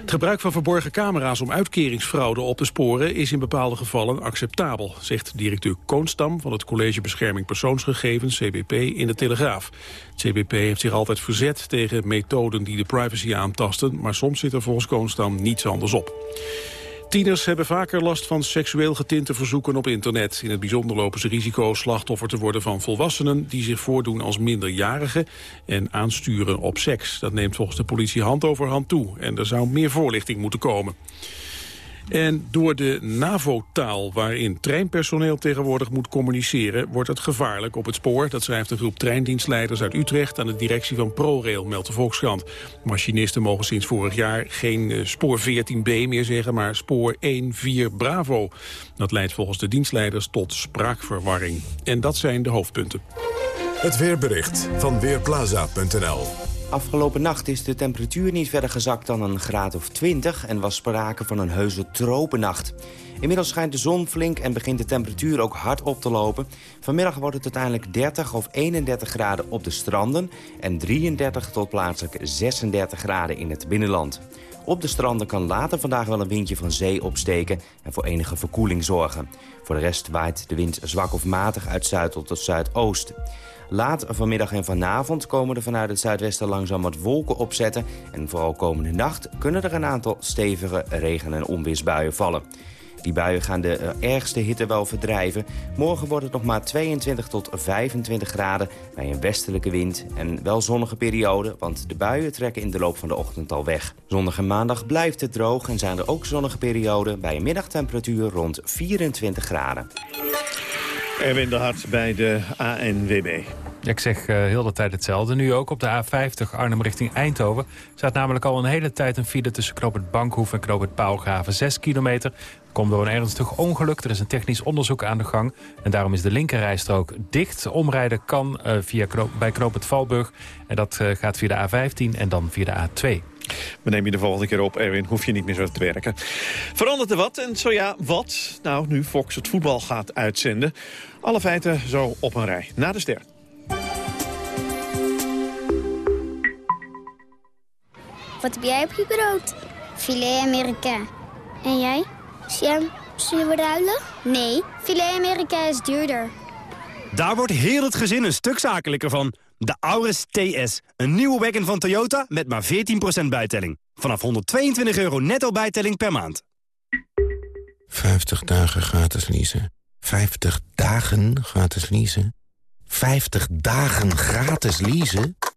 Het gebruik van verborgen camera's om uitkeringsfraude op te sporen is in bepaalde gevallen acceptabel, zegt directeur Koonstam van het College Bescherming Persoonsgegevens, CBP, in de Telegraaf. Het CBP heeft zich altijd verzet tegen methoden die de privacy aantasten, maar soms zit er volgens Koonstam niets anders op. Tieners hebben vaker last van seksueel getinte verzoeken op internet. In het bijzonder lopen ze risico slachtoffer te worden van volwassenen... die zich voordoen als minderjarigen en aansturen op seks. Dat neemt volgens de politie hand over hand toe. En er zou meer voorlichting moeten komen. En door de NAVO-taal waarin treinpersoneel tegenwoordig moet communiceren... wordt het gevaarlijk op het spoor. Dat schrijft een groep treindienstleiders uit Utrecht... aan de directie van ProRail, meldt de Volkskrant. Machinisten mogen sinds vorig jaar geen uh, spoor 14b meer zeggen... maar spoor 1-4 Bravo. Dat leidt volgens de dienstleiders tot spraakverwarring. En dat zijn de hoofdpunten. Het weerbericht van Weerplaza.nl Afgelopen nacht is de temperatuur niet verder gezakt dan een graad of 20... en was sprake van een heuse tropennacht. Inmiddels schijnt de zon flink en begint de temperatuur ook hard op te lopen. Vanmiddag wordt het uiteindelijk 30 of 31 graden op de stranden... en 33 tot plaatselijk 36 graden in het binnenland. Op de stranden kan later vandaag wel een windje van zee opsteken... en voor enige verkoeling zorgen. Voor de rest waait de wind zwak of matig uit zuid tot zuidoost. Laat vanmiddag en vanavond komen er vanuit het zuidwesten langzaam wat wolken opzetten. En vooral komende nacht kunnen er een aantal stevige regen- en onweersbuien vallen. Die buien gaan de ergste hitte wel verdrijven. Morgen wordt het nog maar 22 tot 25 graden bij een westelijke wind. En wel zonnige periode, want de buien trekken in de loop van de ochtend al weg. Zondag en maandag blijft het droog en zijn er ook zonnige perioden... bij een middagtemperatuur rond 24 graden. Erwin de Hart bij de ANWB. Ik zeg uh, heel de tijd hetzelfde. Nu ook op de A50 Arnhem richting Eindhoven. staat namelijk al een hele tijd een file tussen Knoop het Bankhoef en Knoop het Paalgraven. 6 kilometer. Komt door een ernstig ongeluk. Er is een technisch onderzoek aan de gang. En daarom is de linkerrijstrook dicht. Omrijden kan uh, via knoop, bij Valburg. En dat uh, gaat via de A15 en dan via de A2. We nemen je de volgende keer op, Erwin. Hoef je niet meer zo te werken. Verandert er wat? En zo ja, wat? Nou, nu Fox het voetbal gaat uitzenden. Alle feiten zo op een rij. Na de ster. Wat heb jij op je brood? Filet Amerika. En jij? Jam, Zullen we ruilen? Nee, filet Amerika is duurder. Daar wordt heel het gezin een stuk zakelijker van. De Auris TS, een nieuwe wagon van Toyota met maar 14% bijtelling. Vanaf 122 euro netto bijtelling per maand. 50 dagen gratis leasen. 50 dagen gratis leasen. 50 dagen gratis leasen.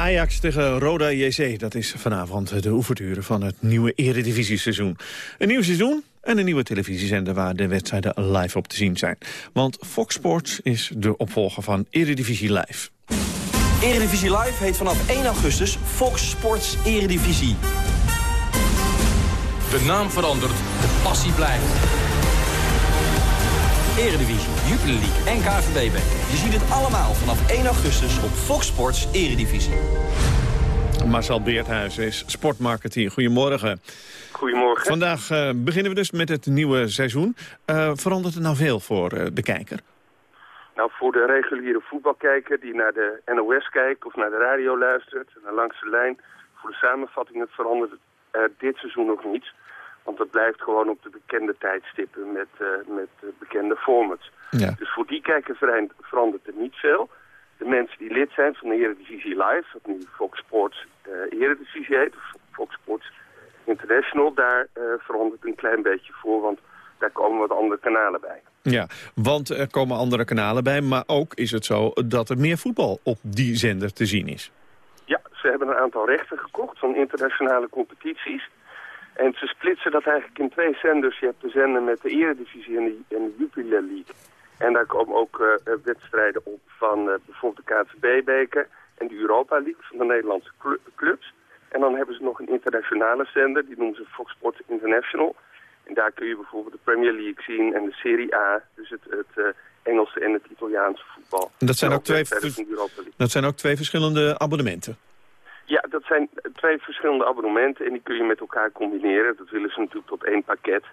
Ajax tegen Roda JC, dat is vanavond de ouverture van het nieuwe eredivisieseizoen. Een nieuw seizoen en een nieuwe televisiezender waar de wedstrijden live op te zien zijn. Want Fox Sports is de opvolger van Eredivisie Live. Eredivisie Live heet vanaf 1 augustus Fox Sports Eredivisie. De naam verandert, de passie blijft. Eredivisie, Jupiler League en KVB Je ziet het allemaal vanaf 1 augustus op Fox Sports Eredivisie. Marcel Beerthuizen is sportmarketeer. Goedemorgen. Goedemorgen. Vandaag eh, beginnen we dus met het nieuwe seizoen. Eh, verandert er nou veel voor eh, de kijker? Nou, voor de reguliere voetbalkijker die naar de NOS kijkt of naar de radio luistert, naar langs de lijn, voor de samenvattingen verandert het dit seizoen nog niets. Want het blijft gewoon op de bekende tijdstippen met, eh, met eh, bekende formats. Ja. Dus voor die kijker verandert er niet veel. De mensen die lid zijn van de Eredivisie Live, wat nu Fox Sports eh Eredivisie heet, of Fox Sports International, daar verandert een klein beetje voor, want daar komen wat andere kanalen bij. Ja, want er komen andere kanalen bij, maar ook is het zo dat er meer voetbal op die zender te zien is. Ja, ze hebben een aantal rechten gekocht van internationale competities. En ze splitsen dat eigenlijk in twee zenders. Je hebt de zender met de Eredivisie en de, en de Jupiler League. En daar komen ook eh, eh, wedstrijden op van eh, bijvoorbeeld de KNVB-beker en de Europa League van de Nederlandse clu- clubs. En dan hebben ze nog een internationale zender, die noemen ze Fox Sports International. En daar kun je bijvoorbeeld de Premier League zien en de Serie A, dus het, het Engelse en het Italiaanse voetbal. Dat zijn En ook twee, Europa League. dat zijn ook twee verschillende abonnementen. Ja, dat zijn twee verschillende abonnementen en die kun je met elkaar combineren. Dat willen ze natuurlijk tot één pakket,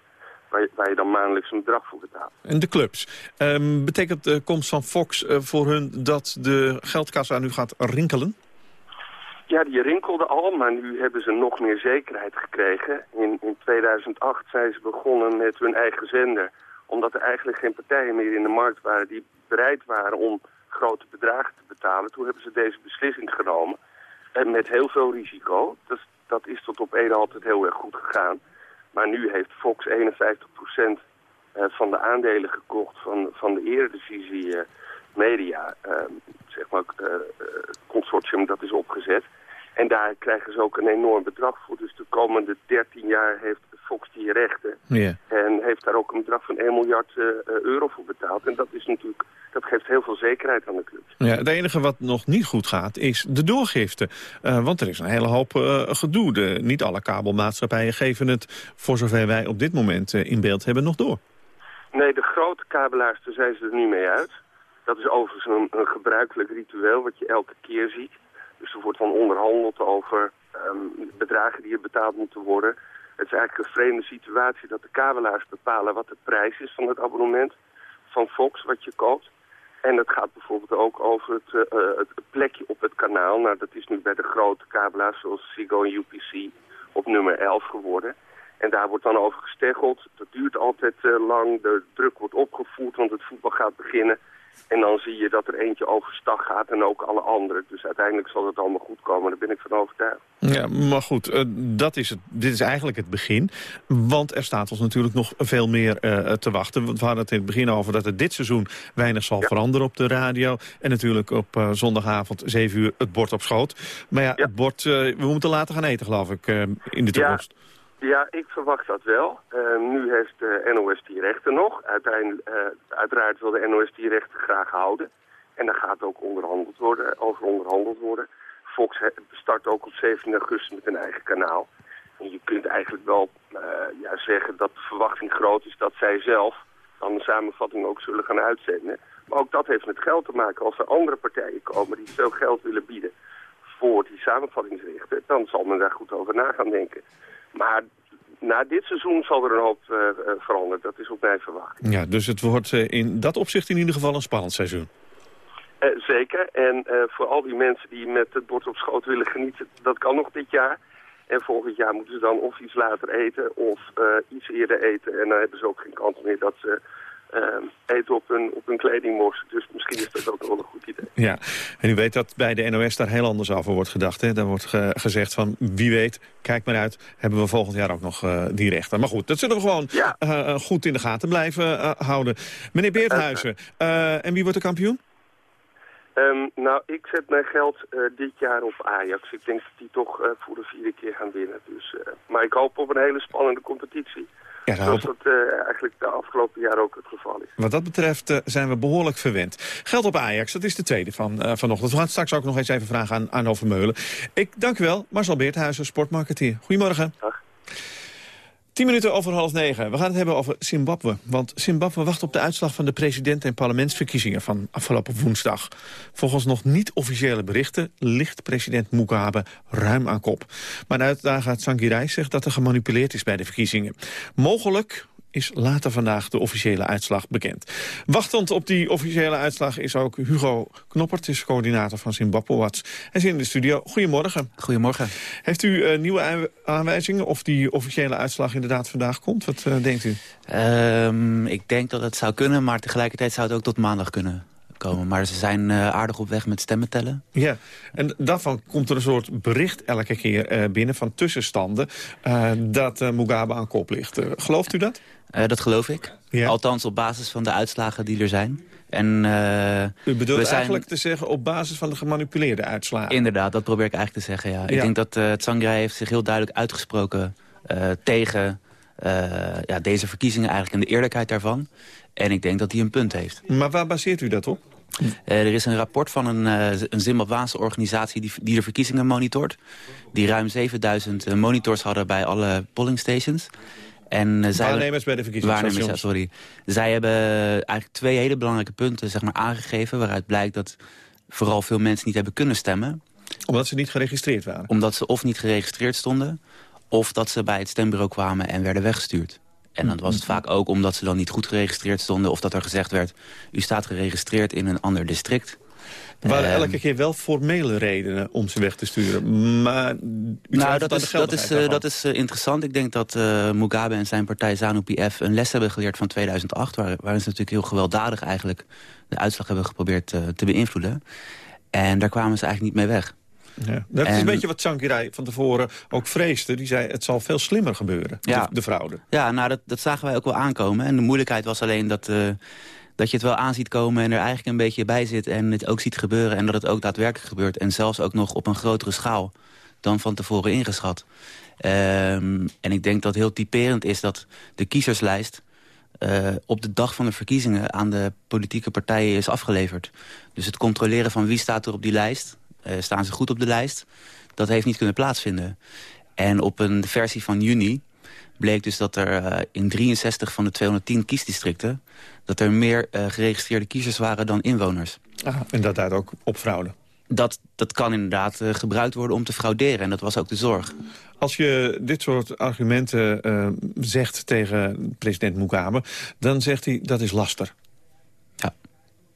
waar je, waar je dan maandelijks een bedrag voor betaalt. En de clubs. Ehm, betekent de komst van Fox eh, voor hun dat de geldkassa nu gaat rinkelen? Ja, die rinkelde al, maar nu hebben ze nog meer zekerheid gekregen. In, in 2008 zijn ze begonnen met hun eigen zender. Omdat er eigenlijk geen partijen meer in de markt waren die bereid waren om grote bedragen te betalen. Toen hebben ze deze beslissing genomen. En met heel veel risico. Dat, dat is tot op één altijd heel erg goed gegaan. Maar nu heeft Fox 51% eh, van de aandelen gekocht van, van de eredivisie eh, media. eh, zeg maar, eh, eh, het consortium dat is opgezet. En daar krijgen ze ook een enorm bedrag voor. Dus de komende 13 jaar heeft Fox die rechten. Ja. En heeft daar ook een bedrag van 1 miljard eh, eh, euro voor betaald. En dat is natuurlijk, dat geeft heel veel zekerheid aan de clubs. Ja, het enige wat nog niet goed gaat is de doorgifte. Eh, want er is een hele hoop gedoe. De, niet alle kabelmaatschappijen geven het, voor zover wij op dit moment in beeld hebben, nog door. Nee, de grote kabelaars, daar zijn ze er nu mee uit. Dat is overigens een, een gebruikelijk ritueel wat je elke keer ziet. Dus er wordt dan onderhandeld over ehm, bedragen die er betaald moeten worden. Het is eigenlijk een vreemde situatie dat de kabelaars bepalen wat de prijs is van het abonnement van Fox wat je koopt. En het gaat bijvoorbeeld ook over het, eh, eh, het plekje op het kanaal. Nou, dat is nu bij de grote kabelaars zoals Ziggo en UPC op nummer 11 geworden. En daar wordt dan over gesteggeld. Dat duurt altijd eh, lang, de druk wordt opgevoerd, want het voetbal gaat beginnen. En dan zie je dat er eentje overstag gaat en ook alle anderen. Dus uiteindelijk zal het allemaal goed komen, daar ben ik van overtuigd. Ja, maar goed, eh, dat is het, dit is eigenlijk het begin. Want er staat ons natuurlijk nog veel meer eh, te wachten. Want We hadden het in het begin over dat het dit seizoen weinig zal veranderen op de radio. En natuurlijk op eh, zondagavond 7 uur het bord op schoot. Maar ja, het bord, we moeten later gaan eten geloof ik in de toekomst. Ja, ik verwacht dat wel. Eh, nu heeft de NOS die rechten nog. Uiteindelijk, eh, uiteraard wil de NOS die rechten graag houden. En daar gaat ook onderhandeld worden, over onderhandeld worden. Fox start ook op 17 augustus met een eigen kanaal. En je kunt eigenlijk wel eh, ja, zeggen dat de verwachting groot is dat zij zelf dan de samenvatting ook zullen gaan uitzenden. Maar ook dat heeft met geld te maken. Als er andere partijen komen die veel geld willen bieden voor die samenvattingsrechten, dan zal men daar goed over na gaan denken. Maar na dit seizoen zal er een hoop uh, veranderen. Dat is op mijn verwachting. Ja, dus het wordt uh, in dat opzicht in ieder geval een spannend seizoen. zeker. En voor al die mensen die met het bord op schoot willen genieten, dat kan nog dit jaar. En volgend jaar moeten ze dan of iets later eten of iets eerder eten. En dan hebben ze ook geen kans meer dat ze eten op hun, op hun kledingmors. Dus misschien is dat ook wel een goed idee. Ja, en u weet dat bij de NOS daar heel anders over wordt gedacht. Hè? Daar wordt ge gezegd van, wie weet, kijk maar uit... hebben we volgend jaar ook nog uh, die rechten. Maar goed, dat zullen we gewoon ja. uh, goed in de gaten blijven houden. Meneer Beerthuizen, en wie wordt de kampioen? Um, nou, ik zet mijn geld dit jaar op Ajax. Ik denk dat die toch voor de vierde keer gaan winnen. Dus, maar ik hoop op een hele spannende competitie. Ja, Zoals dat uh, eigenlijk de afgelopen jaar ook het geval is. Wat dat betreft uh, zijn we behoorlijk verwend. Geld op Ajax, dat is de tweede van uh, vanochtend. We gaan straks ook nog eens even vragen aan Arno Vermeulen. Ik dank u wel, Marcel Beerthuizen, sportmarketeer. Goedemorgen. Dag. 10 minuten over half negen. We gaan het hebben over Zimbabwe. Want Zimbabwe wacht op de uitslag van de president- en parlementsverkiezingen van afgelopen woensdag. Volgens nog niet officiële berichten ligt president Mugabe ruim aan kop. Maar de uitdager Tsvangirai zegt dat er gemanipuleerd is bij de verkiezingen. Mogelijk is later vandaag de officiële uitslag bekend. Wachtend op die officiële uitslag is ook Hugo Knoppert, is coördinator van Zimbabwe Watch. Hij is in de studio. Goedemorgen. Goedemorgen. Heeft u uh, nieuwe aanwijzingen of die officiële uitslag inderdaad vandaag komt? Wat uh, denkt u? Um, ik denk dat het zou kunnen, maar tegelijkertijd zou het ook tot maandag kunnen. Komen. Maar ze zijn uh, aardig op weg met stemmen tellen. Ja, en daarvan komt er een soort bericht elke keer uh, binnen van tussenstanden... Uh, dat Mugabe aan kop ligt. gelooft u dat? dat geloof ik. Ja. Althans op basis van de uitslagen die er zijn. En, u bedoelt zijn... eigenlijk te zeggen op basis van de gemanipuleerde uitslagen? Inderdaad, dat probeer ik eigenlijk te zeggen, ja. ja. Ik denk dat uh, Tsangrai heeft zich heel duidelijk uitgesproken tegen ja, deze verkiezingen eigenlijk... en de eerlijkheid daarvan. En ik denk dat hij een punt heeft. Maar waar baseert u dat op? Uh, er is een rapport van een, uh, een Zimbabwaanse organisatie die, die de verkiezingen monitort. Die ruim 7000 uh, monitors hadden bij alle polling stations. En, zij waarnemers bij de verkiezingen. Waarnemers, ja, sorry. Zij hebben eigenlijk twee hele belangrijke punten zeg maar, aangegeven... waaruit blijkt dat vooral veel mensen niet hebben kunnen stemmen. Omdat ze niet geregistreerd waren? Omdat ze of niet geregistreerd stonden... of dat ze bij het stembureau kwamen en werden weggestuurd. En dan was het vaak ook omdat ze dan niet goed geregistreerd stonden... of dat er gezegd werd, u staat geregistreerd in een ander district. Er waren um, elke keer wel formele redenen om ze weg te sturen. Maar nou, dat is, dat, is, uh, dat is uh, interessant. Ik denk dat uh, Mugabe en zijn partij ZANU-PF een les hebben geleerd van 2008... Waar, waarin ze natuurlijk heel gewelddadig eigenlijk de uitslag hebben geprobeerd te beïnvloeden. En daar kwamen ze eigenlijk niet mee weg. Ja. Dat is en, een beetje wat Tsvangirai van tevoren ook vreesde. Die zei, het zal veel slimmer gebeuren, ja, de, de, fraude. Ja, nou, dat, dat zagen wij ook wel aankomen. En de moeilijkheid was alleen dat, uh, dat je het wel aanziet komen... en er eigenlijk een beetje bij zit en het ook ziet gebeuren... en dat het ook daadwerkelijk gebeurt. En zelfs ook nog op een grotere schaal dan van tevoren ingeschat. Um, en ik denk dat heel typerend is dat de kiezerslijst... Uh, op de dag van de verkiezingen aan de politieke partijen is afgeleverd. Dus het controleren van wie staat er op die lijst... Uh, staan ze goed op de lijst. Dat heeft niet kunnen plaatsvinden. En op een versie van juni bleek dus dat er uh, in 63 van de 210 kiesdistricten... dat er meer uh, geregistreerde kiezers waren dan inwoners. Ah, en dat duidt ook op fraude? Dat, dat kan inderdaad gebruikt worden om te frauderen. En dat was ook de zorg. Als je dit soort argumenten zegt tegen president Mugabe... dan zegt hij dat is laster.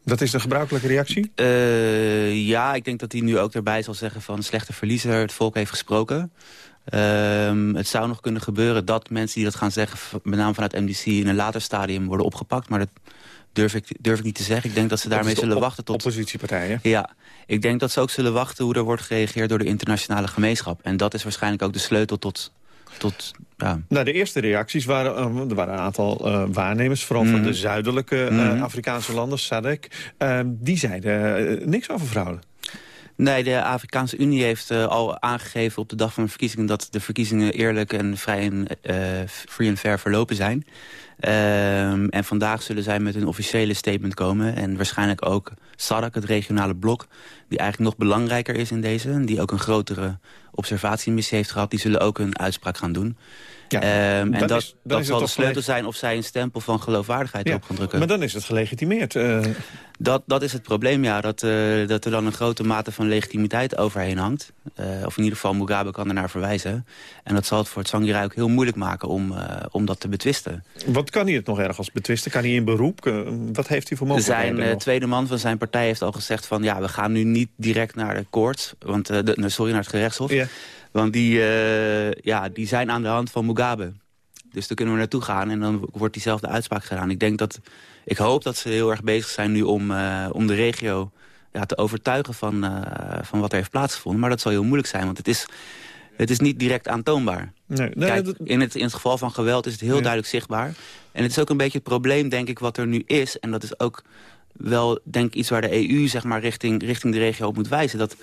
Dat is de gebruikelijke reactie? Uh, ja, ik denk dat hij nu ook erbij zal zeggen van slechte verliezer. Het volk heeft gesproken. Uh, het zou nog kunnen gebeuren dat mensen die dat gaan zeggen... met name vanuit MDC in een later stadium worden opgepakt. Maar dat durf ik, durf ik niet te zeggen. Ik denk dat ze daarmee zullen wachten tot... Oppositiepartijen? Ja, ik denk dat ze ook zullen wachten hoe er wordt gereageerd door de internationale gemeenschap. En dat is waarschijnlijk ook de sleutel tot tot, ja. Nou, de eerste reacties waren, uh, er waren een aantal uh, waarnemers... vooral mm. van de zuidelijke uh, mm. Afrikaanse landen, SADC. die zeiden niks over fraude. Nee, de Afrikaanse Unie heeft al aangegeven op de dag van de verkiezingen... dat de verkiezingen eerlijk en vrij en, free en fair verlopen zijn. Ehm, en vandaag zullen zij met een officiële statement komen. En waarschijnlijk ook SADC, het regionale blok... die eigenlijk nog belangrijker is in deze. Die ook een grotere observatiemissie heeft gehad. Die zullen ook een uitspraak gaan doen. Ehm, en dat, is- dat zal de sleutel zijn of zij een stempel van geloofwaardigheid Ja, op gaan drukken. Maar dan is het gelegitimeerd. eh. Dat, dat is het probleem, ja. Dat, eh, dat er dan een grote mate van legitimiteit overheen hangt. Eh, of in ieder geval Mugabe kan er naar verwijzen. En dat zal het voor het Tsvangirai ook heel moeilijk maken om, om dat te betwisten. Wat kan hij het nog ergens betwisten? Kan hij in beroep? Wat heeft hij voor mogelijkheden Zijn tweede man van zijn partij heeft al gezegd van... ja, we gaan nu niet direct naar de koorts, want, de, sorry, naar het gerechtshof. Want die, eh, ja, die zijn aan de hand van Mugabe. Dus daar kunnen we naartoe gaan en dan wordt diezelfde uitspraak gedaan. Ik denk dat, ik hoop dat ze heel erg bezig zijn nu om, eh, om de regio ja, te overtuigen van, eh, van wat er heeft plaatsgevonden. Maar dat zal heel moeilijk zijn, want het is, het is niet direct aantoonbaar. Nee, nee, Kijk, dat- in, het, in het geval van geweld is het heel duidelijk zichtbaar. En het is ook een beetje het probleem, denk ik, wat er nu is. En dat is ook wel, denk iets waar de EU zeg maar, richting, richting de regio op moet wijzen. Dat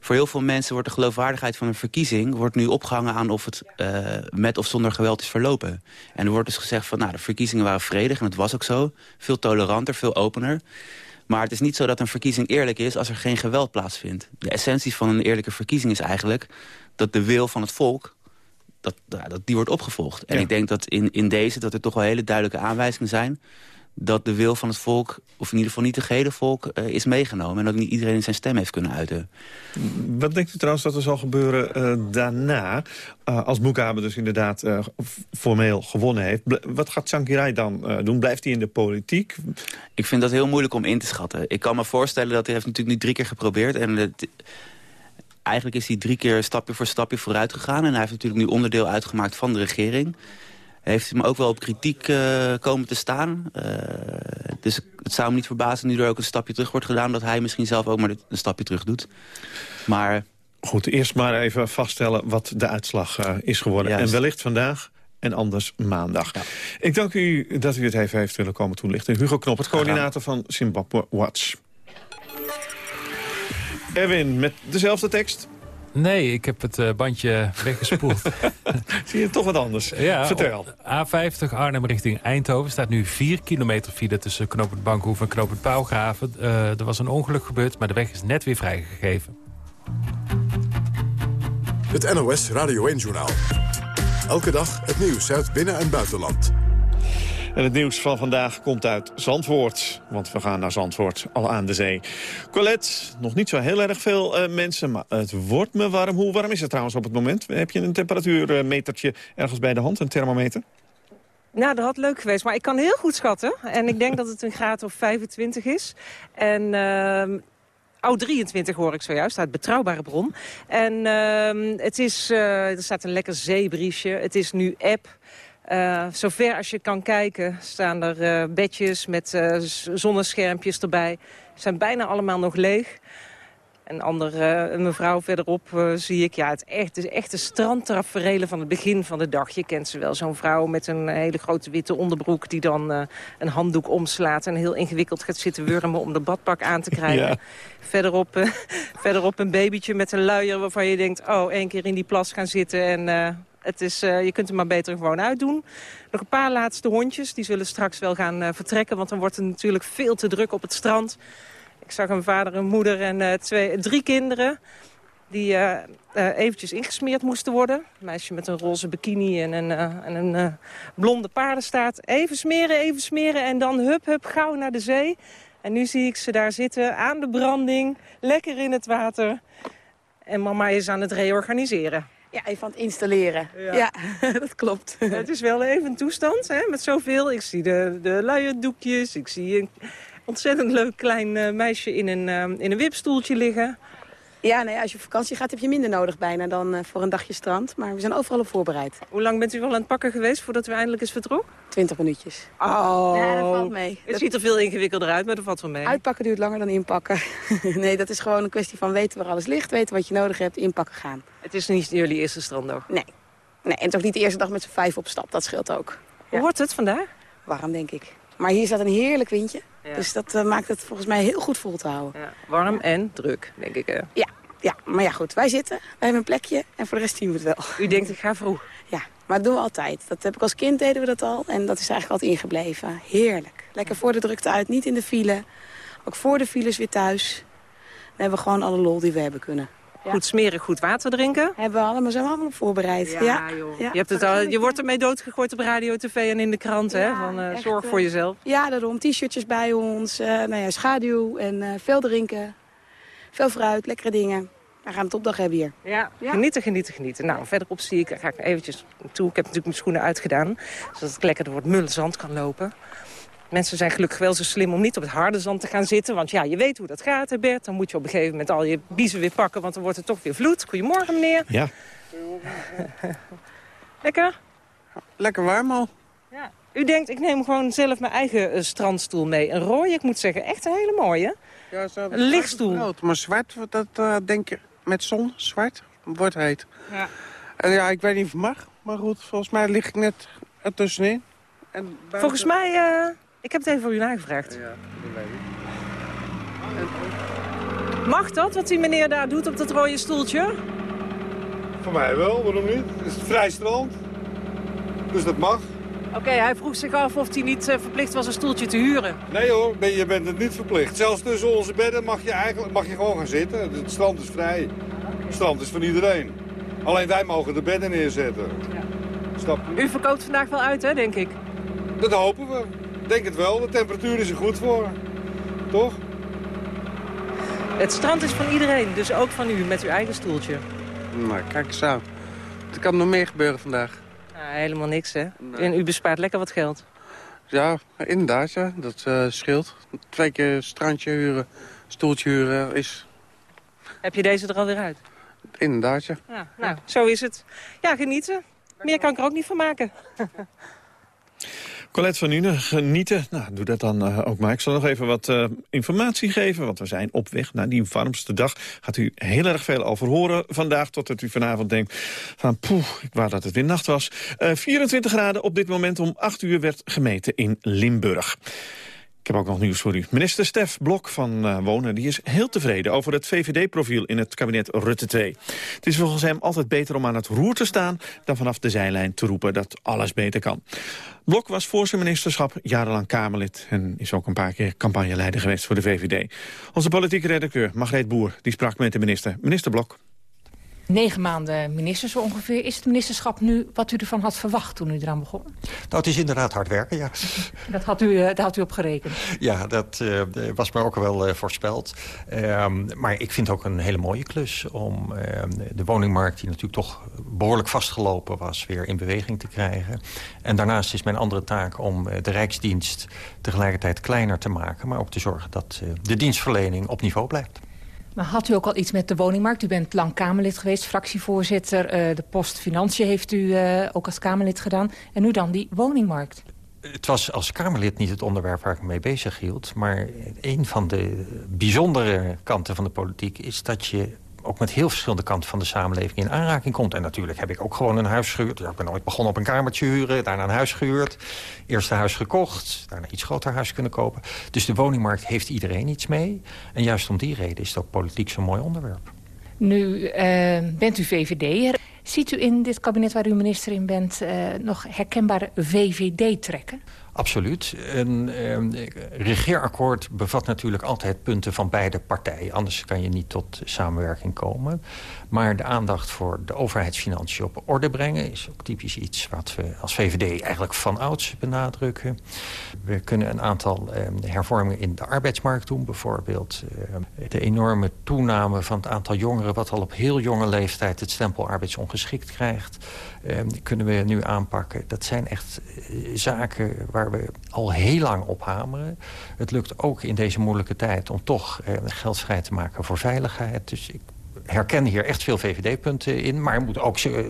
voor heel veel mensen wordt de geloofwaardigheid van een verkiezing... wordt nu opgehangen aan of het eh, met of zonder geweld is verlopen. En er wordt dus gezegd van, nou, de verkiezingen waren vredig. En dat was ook zo. Veel toleranter, veel opener. Maar het is niet zo dat een verkiezing eerlijk is als er geen geweld plaatsvindt. De essentie van een eerlijke verkiezing is eigenlijk dat de wil van het volk dat, ja, dat, die wordt opgevolgd. En Ja. ik denk dat in, in deze dat er toch wel hele duidelijke aanwijzingen zijn... dat de wil van het volk, of in ieder geval niet het gehele volk, eh, is meegenomen. En dat niet iedereen zijn stem heeft kunnen uiten. Wat denkt u trouwens dat er zal gebeuren eh, daarna? Eh, als Mugabe dus inderdaad formeel gewonnen heeft. Wat gaat Tsvangirai dan doen? Blijft hij in de politiek? Ik vind dat heel moeilijk om in te schatten. Ik kan me voorstellen dat hij heeft natuurlijk nu drie keer geprobeerd. En het, eigenlijk is hij drie keer stapje voor stapje vooruit gegaan. En hij heeft natuurlijk nu onderdeel uitgemaakt van de regering. Hij heeft hem ook wel op kritiek eh, komen te staan. Eh, dus het zou me niet verbazen nu er ook een stapje terug wordt gedaan... dat hij misschien zelf ook maar een stapje terug doet. Maar Goed, eerst maar even vaststellen wat de uitslag eh, is geworden. Juist. En wellicht vandaag en anders maandag. Ik dank u dat u het even heeft willen komen toelichten. Hugo Knop, het coördinator van Zimbabwe Watch. Erwin, met dezelfde tekst? Nee, ik heb het eh, bandje weggespoeld. Zie je toch wat anders? Ja, Vertel. op A50 Arnhem richting Eindhoven staat nu 4 kilometer file tussen knooppunt Bankhoef en knooppunt Pauwgraven. Eh, er was een ongeluk gebeurd, maar de weg is net weer vrijgegeven. Het NOS Radio 1-journaal. Elke dag het nieuws uit binnen- en buitenland. En het nieuws van vandaag komt uit Zandvoort. Want we gaan naar Zandvoort, al aan de zee. Colette, nog niet zo heel erg veel eh, mensen, maar het wordt me warm. Hoe warm is het trouwens op het moment? Heb je een temperatuurmetertje ergens bij de hand, een thermometer? Nou, dat had leuk geweest, maar ik kan heel goed schatten. En ik denk dat het een graad of 25 is. En... ehm Oh, 23 hoor ik zojuist, uit betrouwbare bron. En ehm, het is, eh, er staat een lekker zeebriesje. Het is nu app. Eh, zover als je kan kijken staan er eh, bedjes met z- zonneschermpjes erbij. Ze zijn bijna allemaal nog leeg. Een andere een mevrouw verderop zie ik. Ja, het, echt, het is echt de strandtaferelen van het begin van de dag. Je kent ze wel. Zo'n vrouw met een hele grote witte onderbroek... die dan een handdoek omslaat en heel ingewikkeld gaat zitten wurmen... om de badpak aan te krijgen. Ja. Verderop, verderop een babytje met een luier waarvan je denkt... oh, één keer in die plas gaan zitten en... het is, eh, je kunt hem maar beter gewoon uitdoen. Nog een paar laatste hondjes. Die zullen straks wel gaan eh, vertrekken. Want dan wordt het natuurlijk veel te druk op het strand. Ik zag een vader, een moeder en eh, twee, drie kinderen... die eventjes ingesmeerd moesten worden. Een meisje met een roze bikini en een, en een blonde paardenstaart. Even smeren, even smeren en dan hup, hup, gauw naar de zee. En nu zie ik ze daar zitten aan de branding, lekker in het water. En mama is aan het reorganiseren. Ja, even aan het installeren. Ja, dat klopt. Het is wel even een toestand, hè, met zoveel. Ik zie de, de luierdoekjes, ik zie een ontzettend leuk klein eh, meisje in een, eh, in een wipstoeltje liggen. Ja, nee, als je op vakantie gaat heb je minder nodig bijna dan eh, voor een dagje strand. Maar we zijn overal op voorbereid. Hoe lang bent u al aan het pakken geweest voordat u eindelijk eens vertrok? Twintig minuutjes. Oh, Ja, dat valt mee. Het Dat- ziet er veel ingewikkelder uit, maar dat valt wel mee. Uitpakken duurt langer dan inpakken. nee, dat is gewoon een kwestie van weten waar alles ligt, weten wat je nodig hebt, inpakken gaan. Het is niet jullie eerste stranddag? Nee. nee en toch niet de eerste dag met z'n vijf op stap, dat scheelt ook. Hoe wordt het vandaag? Warm, denk ik. Maar hier staat een heerlijk windje. Ja. Dus dat eh, maakt het volgens mij heel goed vol te houden. Ja, warm en druk, denk ik. eh. Ja, ja, maar ja goed, wij zitten, wij hebben een plekje en voor de rest zien we het wel. U denkt ik ga vroeg? Ja, Maar dat doen we altijd. Dat heb ik als kind deden we dat al. En dat is eigenlijk altijd ingebleven. Heerlijk. Lekker voor de drukte uit, niet in de file. Ook voor de files weer thuis. Dan hebben we gewoon alle lol die we hebben kunnen. Goed smeren, goed water drinken. Hebben we allemaal, zijn we allemaal voorbereid. Ja, joh. Je, hebt het al, je wordt ermee doodgegooid op radio, tv en in de krant. hè? Van, eh, zorg eh, voor jezelf. Ja, daarom. T-shirtjes bij ons, eh, nou ja, schaduw en eh, veel drinken. Veel fruit, lekkere dingen. We gaan het opdag hebben hier. Ja, genieten, genieten, genieten. Nou, verderop zie ik, ga ik eventjes toe. Ik heb natuurlijk mijn schoenen uitgedaan. Zodat ik lekker door het mulle zand kan lopen. Mensen zijn gelukkig wel zo slim om niet op het harde zand te gaan zitten. Want ja, je weet hoe dat gaat, hè Bert. Dan moet je op een gegeven moment al je biezen weer pakken... want dan wordt het toch weer vloed. Goedemorgen, meneer. Ja. Lekker? Lekker warm al. Ja. U denkt, ik neem gewoon zelf mijn eigen eh, strandstoel mee. Een rode, ik moet zeggen, echt een hele mooie. Ja, zo, Een lichtstoel. Rood, maar zwart, dat eh, denk ik met zon, zwart, wordt heet. Ja. En ja, ik weet niet of het mag, maar goed, volgens mij lig ik net ertussenin. En buiten- Volgens mij, eh, ik heb het even voor u nagevraagd. Ja, dat weet ik. Mag dat, wat die meneer daar doet op dat rode stoeltje? Voor mij wel, waarom niet? Het is vrij strand. Dus dat mag. Oké, hij vroeg zich af of hij niet eh, verplicht was een stoeltje te huren. Nee hoor, ben- je bent het niet verplicht. Zelfs tussen onze bedden mag je, eigenlijk, mag je gewoon gaan zitten. Het strand is vrij. Het strand is van iedereen. Alleen wij mogen de bedden neerzetten. Snap je? U verkoopt vandaag wel uit, hè, denk ik? Dat hopen we. Denk het wel. De temperatuur is er goed voor. Toch? Het strand is van iedereen, dus ook van u met uw eigen stoeltje. Maar kijk eens aan. Er kan nog meer gebeuren vandaag. Nou, helemaal niks, hè? En u bespaart lekker wat geld. Ja, inderdaad, ja. Dat eh, scheelt. Twee keer strandje huren, stoeltje huren is Heb je deze er alweer uit? inderdaad, ja. Ja, nou, zo is het. Ja, genieten. Meer kan ik er ook niet van maken. Colette van Nuenen, genieten. Nou, doe dat dan eh, ook maar. Ik zal nog even wat eh, informatie geven, want we zijn op weg naar die warmste dag. Gaat u heel erg veel over horen vandaag, totdat u vanavond denkt van poeh, ik wou dat het weer nacht was. Eh 24 graden op dit moment om 8 uur werd gemeten in Limburg. Ik heb ook nog nieuws voor u. Minister Stef Blok van eh, Wonen die is heel tevreden over het VVD-profiel in het kabinet Rutte 2. Het is volgens hem altijd beter om aan het roer te staan dan vanaf de zijlijn te roepen dat alles beter kan. Blok was voor zijn ministerschap jarenlang Kamerlid en is ook een paar keer campagneleider geweest voor de VVD. Onze politieke redacteur Margreet Boer die sprak met de minister. Minister Blok. Negen maanden minister zo ongeveer. Is het ministerschap nu wat u ervan had verwacht toen u eraan begon? Nou, het is inderdaad hard werken, ja. Dat had u, eh, daar had u op gerekend. Ja, dat eh, was me ook wel eh, voorspeld. Ehm, maar ik vind het ook een hele mooie klus om ehm, de woningmarkt... die natuurlijk toch behoorlijk vastgelopen was, weer in beweging te krijgen. En daarnaast is mijn andere taak om de Rijksdienst tegelijkertijd kleiner te maken... maar ook te zorgen dat de dienstverlening op niveau blijft. Maar had u ook al iets met de woningmarkt? U bent lang Kamerlid geweest, fractievoorzitter. eh, de post Financiën heeft u eh, ook als Kamerlid gedaan. En nu dan die woningmarkt. Het was als Kamerlid niet het onderwerp waar ik me mee bezig hield. Maar een van de bijzondere kanten van de politiek is dat je ook met heel verschillende kanten van de samenleving in aanraking komt. En natuurlijk heb ik ook gewoon een huis gehuurd. Ik ben ooit begonnen op een kamertje huren, daarna een huis gehuurd. Eerst een huis gekocht, daarna iets groter huis kunnen kopen. Dus de woningmarkt heeft iedereen iets mee. En juist om die reden is het ook politiek zo'n mooi onderwerp. Nu eh, bent u VVD'er. Ziet u in dit kabinet waar u minister in bent... eh, nog herkenbare VVD-trekken? Absoluut. Een eh, regeerakkoord bevat natuurlijk altijd punten van beide partijen. Anders kan je niet tot samenwerking komen. Maar de aandacht voor de overheidsfinanciën op orde brengen... is ook typisch iets wat we als VVD eigenlijk van ouds benadrukken. We kunnen een aantal eh, hervormingen in de arbeidsmarkt doen. Bijvoorbeeld eh, de enorme toename van het aantal jongeren... wat al op heel jonge leeftijd het stempel arbeidsongeschikt krijgt. Eh, die kunnen we nu aanpakken. Dat zijn echt eh, zaken waar we al heel lang op hameren. Het lukt ook in deze moeilijke tijd om toch eh, geld vrij te maken voor veiligheid. Dus ik herken hier echt veel VVD-punten in. Maar ik moet ook eh,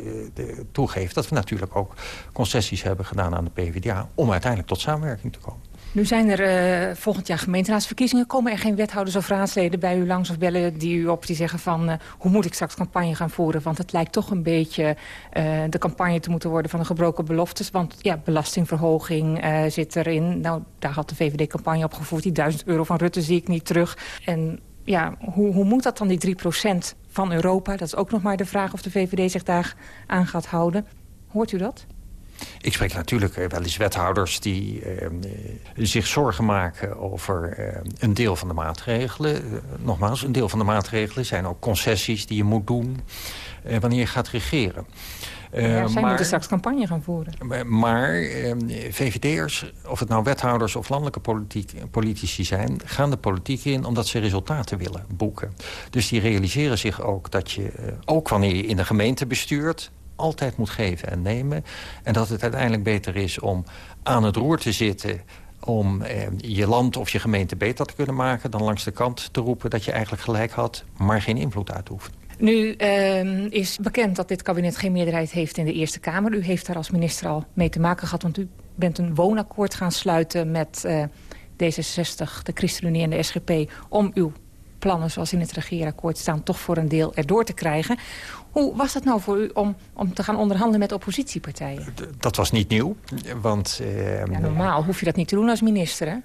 toegeven dat we natuurlijk ook concessies hebben gedaan aan de PvdA... om uiteindelijk tot samenwerking te komen. Nu zijn er eh, volgend jaar gemeenteraadsverkiezingen. Komen er geen wethouders of raadsleden bij u langs of bellen die u op die zeggen van... eh, hoe moet ik straks campagne gaan voeren? Want het lijkt toch een beetje eh, de campagne te moeten worden van de gebroken beloftes. Want ja, belastingverhoging zit erin. Nou, daar had de VVD-campagne op gevoerd. Die 1000 euro van Rutte zie ik niet terug. En ja, hoe, hoe moet dat dan, die 3% van Europa? Dat is ook nog maar de vraag of de VVD zich daar aan gaat houden. Hoort u dat? Ik spreek natuurlijk wel eens wethouders die uh, zich zorgen maken over uh, een deel van de maatregelen. Uh, nogmaals, een deel van de maatregelen zijn ook concessies die je moet doen wanneer je gaat regeren. Uh, ja, zij maar, moeten straks campagne gaan voeren. Maar uh, VVD'ers, of het nou wethouders of landelijke politiek, politici zijn... gaan de politiek in omdat ze resultaten willen boeken. Dus die realiseren zich ook dat je, ook wanneer je in de gemeente bestuurt altijd moet geven en nemen. En dat het uiteindelijk beter is om aan het roer te zitten om eh, je land of je gemeente beter te kunnen maken... dan langs de kant te roepen dat je eigenlijk gelijk had... maar geen invloed uit hoeft. Nu uh, is bekend dat dit kabinet geen meerderheid heeft in de Eerste Kamer. U heeft daar als minister al mee te maken gehad... want u bent een woonakkoord gaan sluiten met uh, D66, de ChristenUnie en de SGP... om uw plannen zoals in het regeerakkoord staan... toch voor een deel erdoor te krijgen. Hoe was dat nou voor u om, om te gaan onderhandelen met oppositiepartijen? Dat was niet nieuw, want... Uh, ja, normaal hoef je dat niet te doen als minister, hè?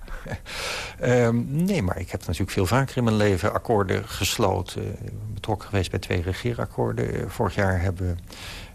uh, nee, maar ik heb natuurlijk veel vaker in mijn leven akkoorden gesloten. Betrokken geweest bij twee regeerakkoorden. Vorig jaar hebben we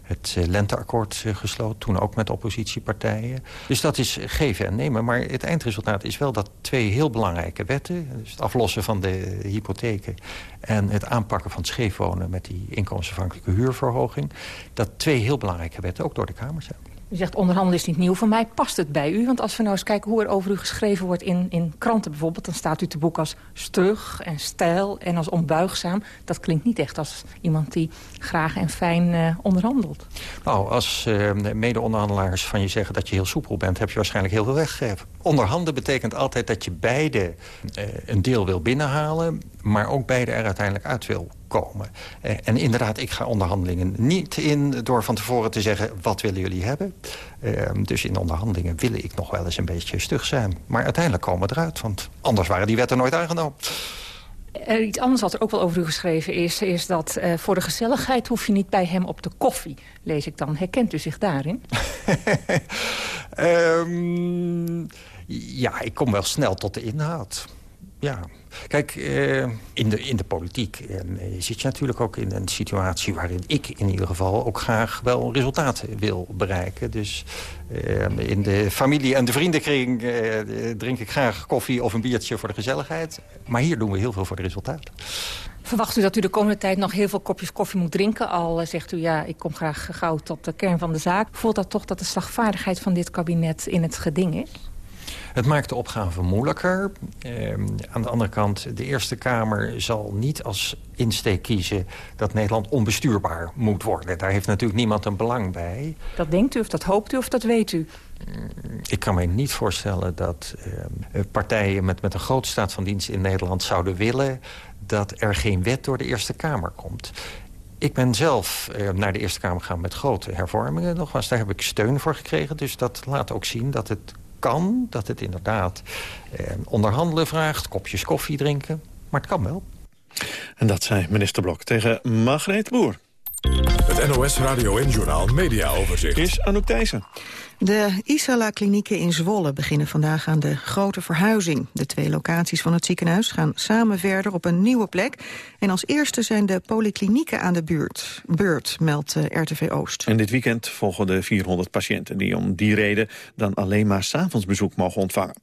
het eh, lenteakkoord eh, gesloten. Toen ook met oppositiepartijen. Dus dat is geven en nemen. Maar het eindresultaat is wel dat twee heel belangrijke wetten... dus het aflossen van de hypotheken... en het aanpakken van het scheefwonen met die inkomensafhankelijke huurverhoging... dat twee heel belangrijke wetten ook door de Kamer zijn. U zegt onderhandelen is niet nieuw. Voor mij past het bij u. Want als we nou eens kijken hoe er over u geschreven wordt in, in kranten bijvoorbeeld... dan staat u te boek als stug en stijl en als onbuigzaam. Dat klinkt niet echt als iemand die graag en fijn uh, onderhandelt. Nou, als uh, mede-onderhandelaars van je zeggen dat je heel soepel bent... heb je waarschijnlijk heel veel weggegeven. Onderhandelen betekent altijd dat je beide uh, een deel wil binnenhalen... maar ook beide er uiteindelijk uit wil komen. Eh, en inderdaad, ik ga onderhandelingen niet in door van tevoren te zeggen... wat willen jullie hebben? Eh, dus in onderhandelingen wil ik nog wel eens een beetje stug zijn. Maar uiteindelijk komen we eruit, want anders waren die wetten nooit aangenomen. Er iets anders wat er ook wel over u geschreven is... is dat uh, voor de gezelligheid hoef je niet bij hem op de koffie, lees ik dan. Herkent u zich daarin? um, ja, ik kom wel snel tot de inhoud. Ja, Kijk, uh, in, de, in de politiek uh, zit je natuurlijk ook in een situatie... waarin ik in ieder geval ook graag wel resultaten wil bereiken. Dus uh, in de familie- en de vriendenkring drink ik graag koffie of een biertje voor de gezelligheid. Maar hier doen we heel veel voor de resultaten. Verwacht u dat u de komende tijd nog heel veel kopjes koffie moet drinken? Al zegt u, ja, ik kom graag gauw tot de kern van de zaak. Voelt dat toch dat de slagvaardigheid van dit kabinet in het geding is? Het maakt de opgave moeilijker. Eh, aan de andere kant, de Eerste Kamer zal niet als insteek kiezen... dat Nederland onbestuurbaar moet worden. Daar heeft natuurlijk niemand een belang bij. Dat denkt u, of dat hoopt u, of dat weet u? Mm, ik kan mij niet voorstellen dat eh, partijen met, met een grote staat van dienst in Nederland zouden willen... dat er geen wet door de Eerste Kamer komt. Ik ben zelf eh, naar de Eerste Kamer gegaan met grote hervormingen. Nogmaals, daar heb ik steun voor gekregen. Dus dat laat ook zien dat het kan. Dat het inderdaad eh, onderhandelen vraagt, kopjes koffie drinken. Maar het kan wel. En dat zei minister Blok tegen Margreet Boer. Het NOS Radio en Journaal Media Overzicht. Is Anouk Thijssen. De Isala-klinieken in Zwolle beginnen vandaag aan de grote verhuizing. De twee locaties van het ziekenhuis gaan samen verder op een nieuwe plek. En als eerste zijn de polyklinieken aan de buurt, beurt, meldt eh, RTV Oost. En dit weekend volgen de 400 patiënten die om die reden dan alleen maar s'avonds bezoek mogen ontvangen.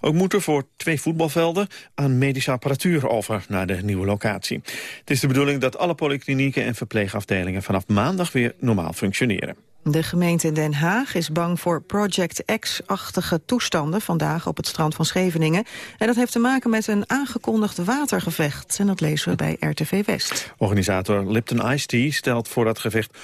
Ook moet er voor twee voetbalvelden aan medische apparatuur over naar de nieuwe locatie. Het is de bedoeling dat alle polyklinieken en verpleegafdelingen vanaf maandag weer normaal functioneren. De gemeente Den Haag is bang voor Project X-achtige toestanden vandaag op het strand van Scheveningen. En dat heeft te maken met een aangekondigd watergevecht. En dat lezen we bij RTV West. Organisator Lipton Ice Tea stelt voor dat gevecht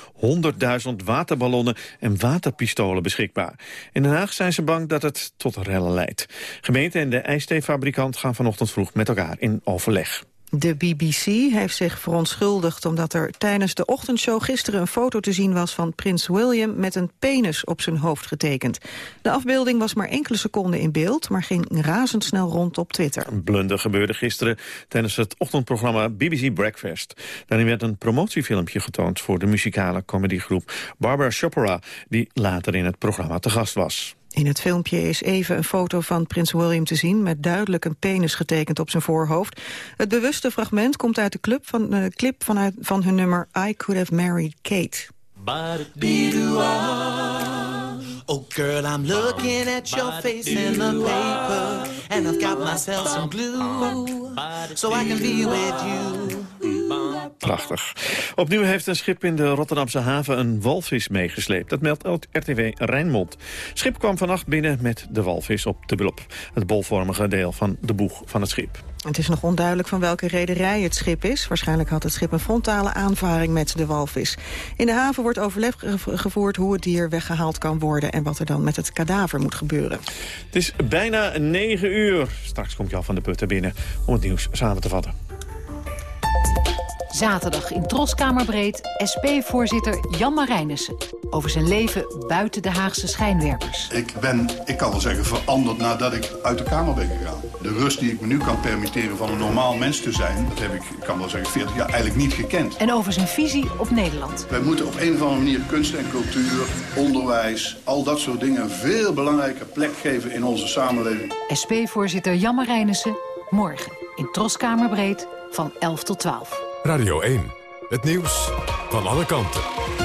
100.000 waterballonnen en waterpistolen beschikbaar. In Den Haag zijn ze bang dat het tot rellen leidt. Gemeente en de ijstheefabrikant gaan vanochtend vroeg met elkaar in overleg. De BBC heeft zich verontschuldigd omdat er tijdens de ochtendshow gisteren een foto te zien was van prins William met een penis op zijn hoofd getekend. De afbeelding was maar enkele seconden in beeld, maar ging razendsnel rond op Twitter. Een blunder gebeurde gisteren tijdens het ochtendprogramma BBC Breakfast. Daarin werd een promotiefilmpje getoond voor de muzikale comedygroep Barbara Chopra, die later in het programma te gast was. In het filmpje is even een foto van prins William te zien... met duidelijk een penis getekend op zijn voorhoofd. Het bewuste fragment komt uit de club van, uh, clip vanuit, van hun nummer I Could Have Married Kate. Oh girl, I'm looking at your face in the paper And I've got myself some glue So I can be with you Prachtig. Opnieuw heeft een schip in de Rotterdamse haven een walvis meegesleept. Dat meldt RTW Rijnmond. schip kwam vannacht binnen met de walvis op de bulp. Het bolvormige deel van de boeg van het schip. Het is nog onduidelijk van welke rederij het schip is. Waarschijnlijk had het schip een frontale aanvaring met de walvis. In de haven wordt overleg gevoerd hoe het dier weggehaald kan worden... en wat er dan met het kadaver moet gebeuren. Het is bijna negen uur. Straks komt Jan van de Putten binnen om het nieuws samen te vatten. Zaterdag in Troskamerbreed SP-voorzitter Jan Marijnissen... over zijn leven buiten de Haagse schijnwerpers. Ik ben, ik kan wel zeggen, veranderd nadat ik uit de Kamer ben gegaan. De rust die ik me nu kan permitteren van een normaal mens te zijn... dat heb ik, ik kan wel zeggen, 40 jaar eigenlijk niet gekend. En over zijn visie op Nederland. Wij moeten op een of andere manier kunst en cultuur, onderwijs... al dat soort dingen een veel belangrijke plek geven in onze samenleving. SP-voorzitter Jan Marijnissen, morgen in Troskamerbreed van 11 tot 12. Radio 1. Het nieuws van alle kanten.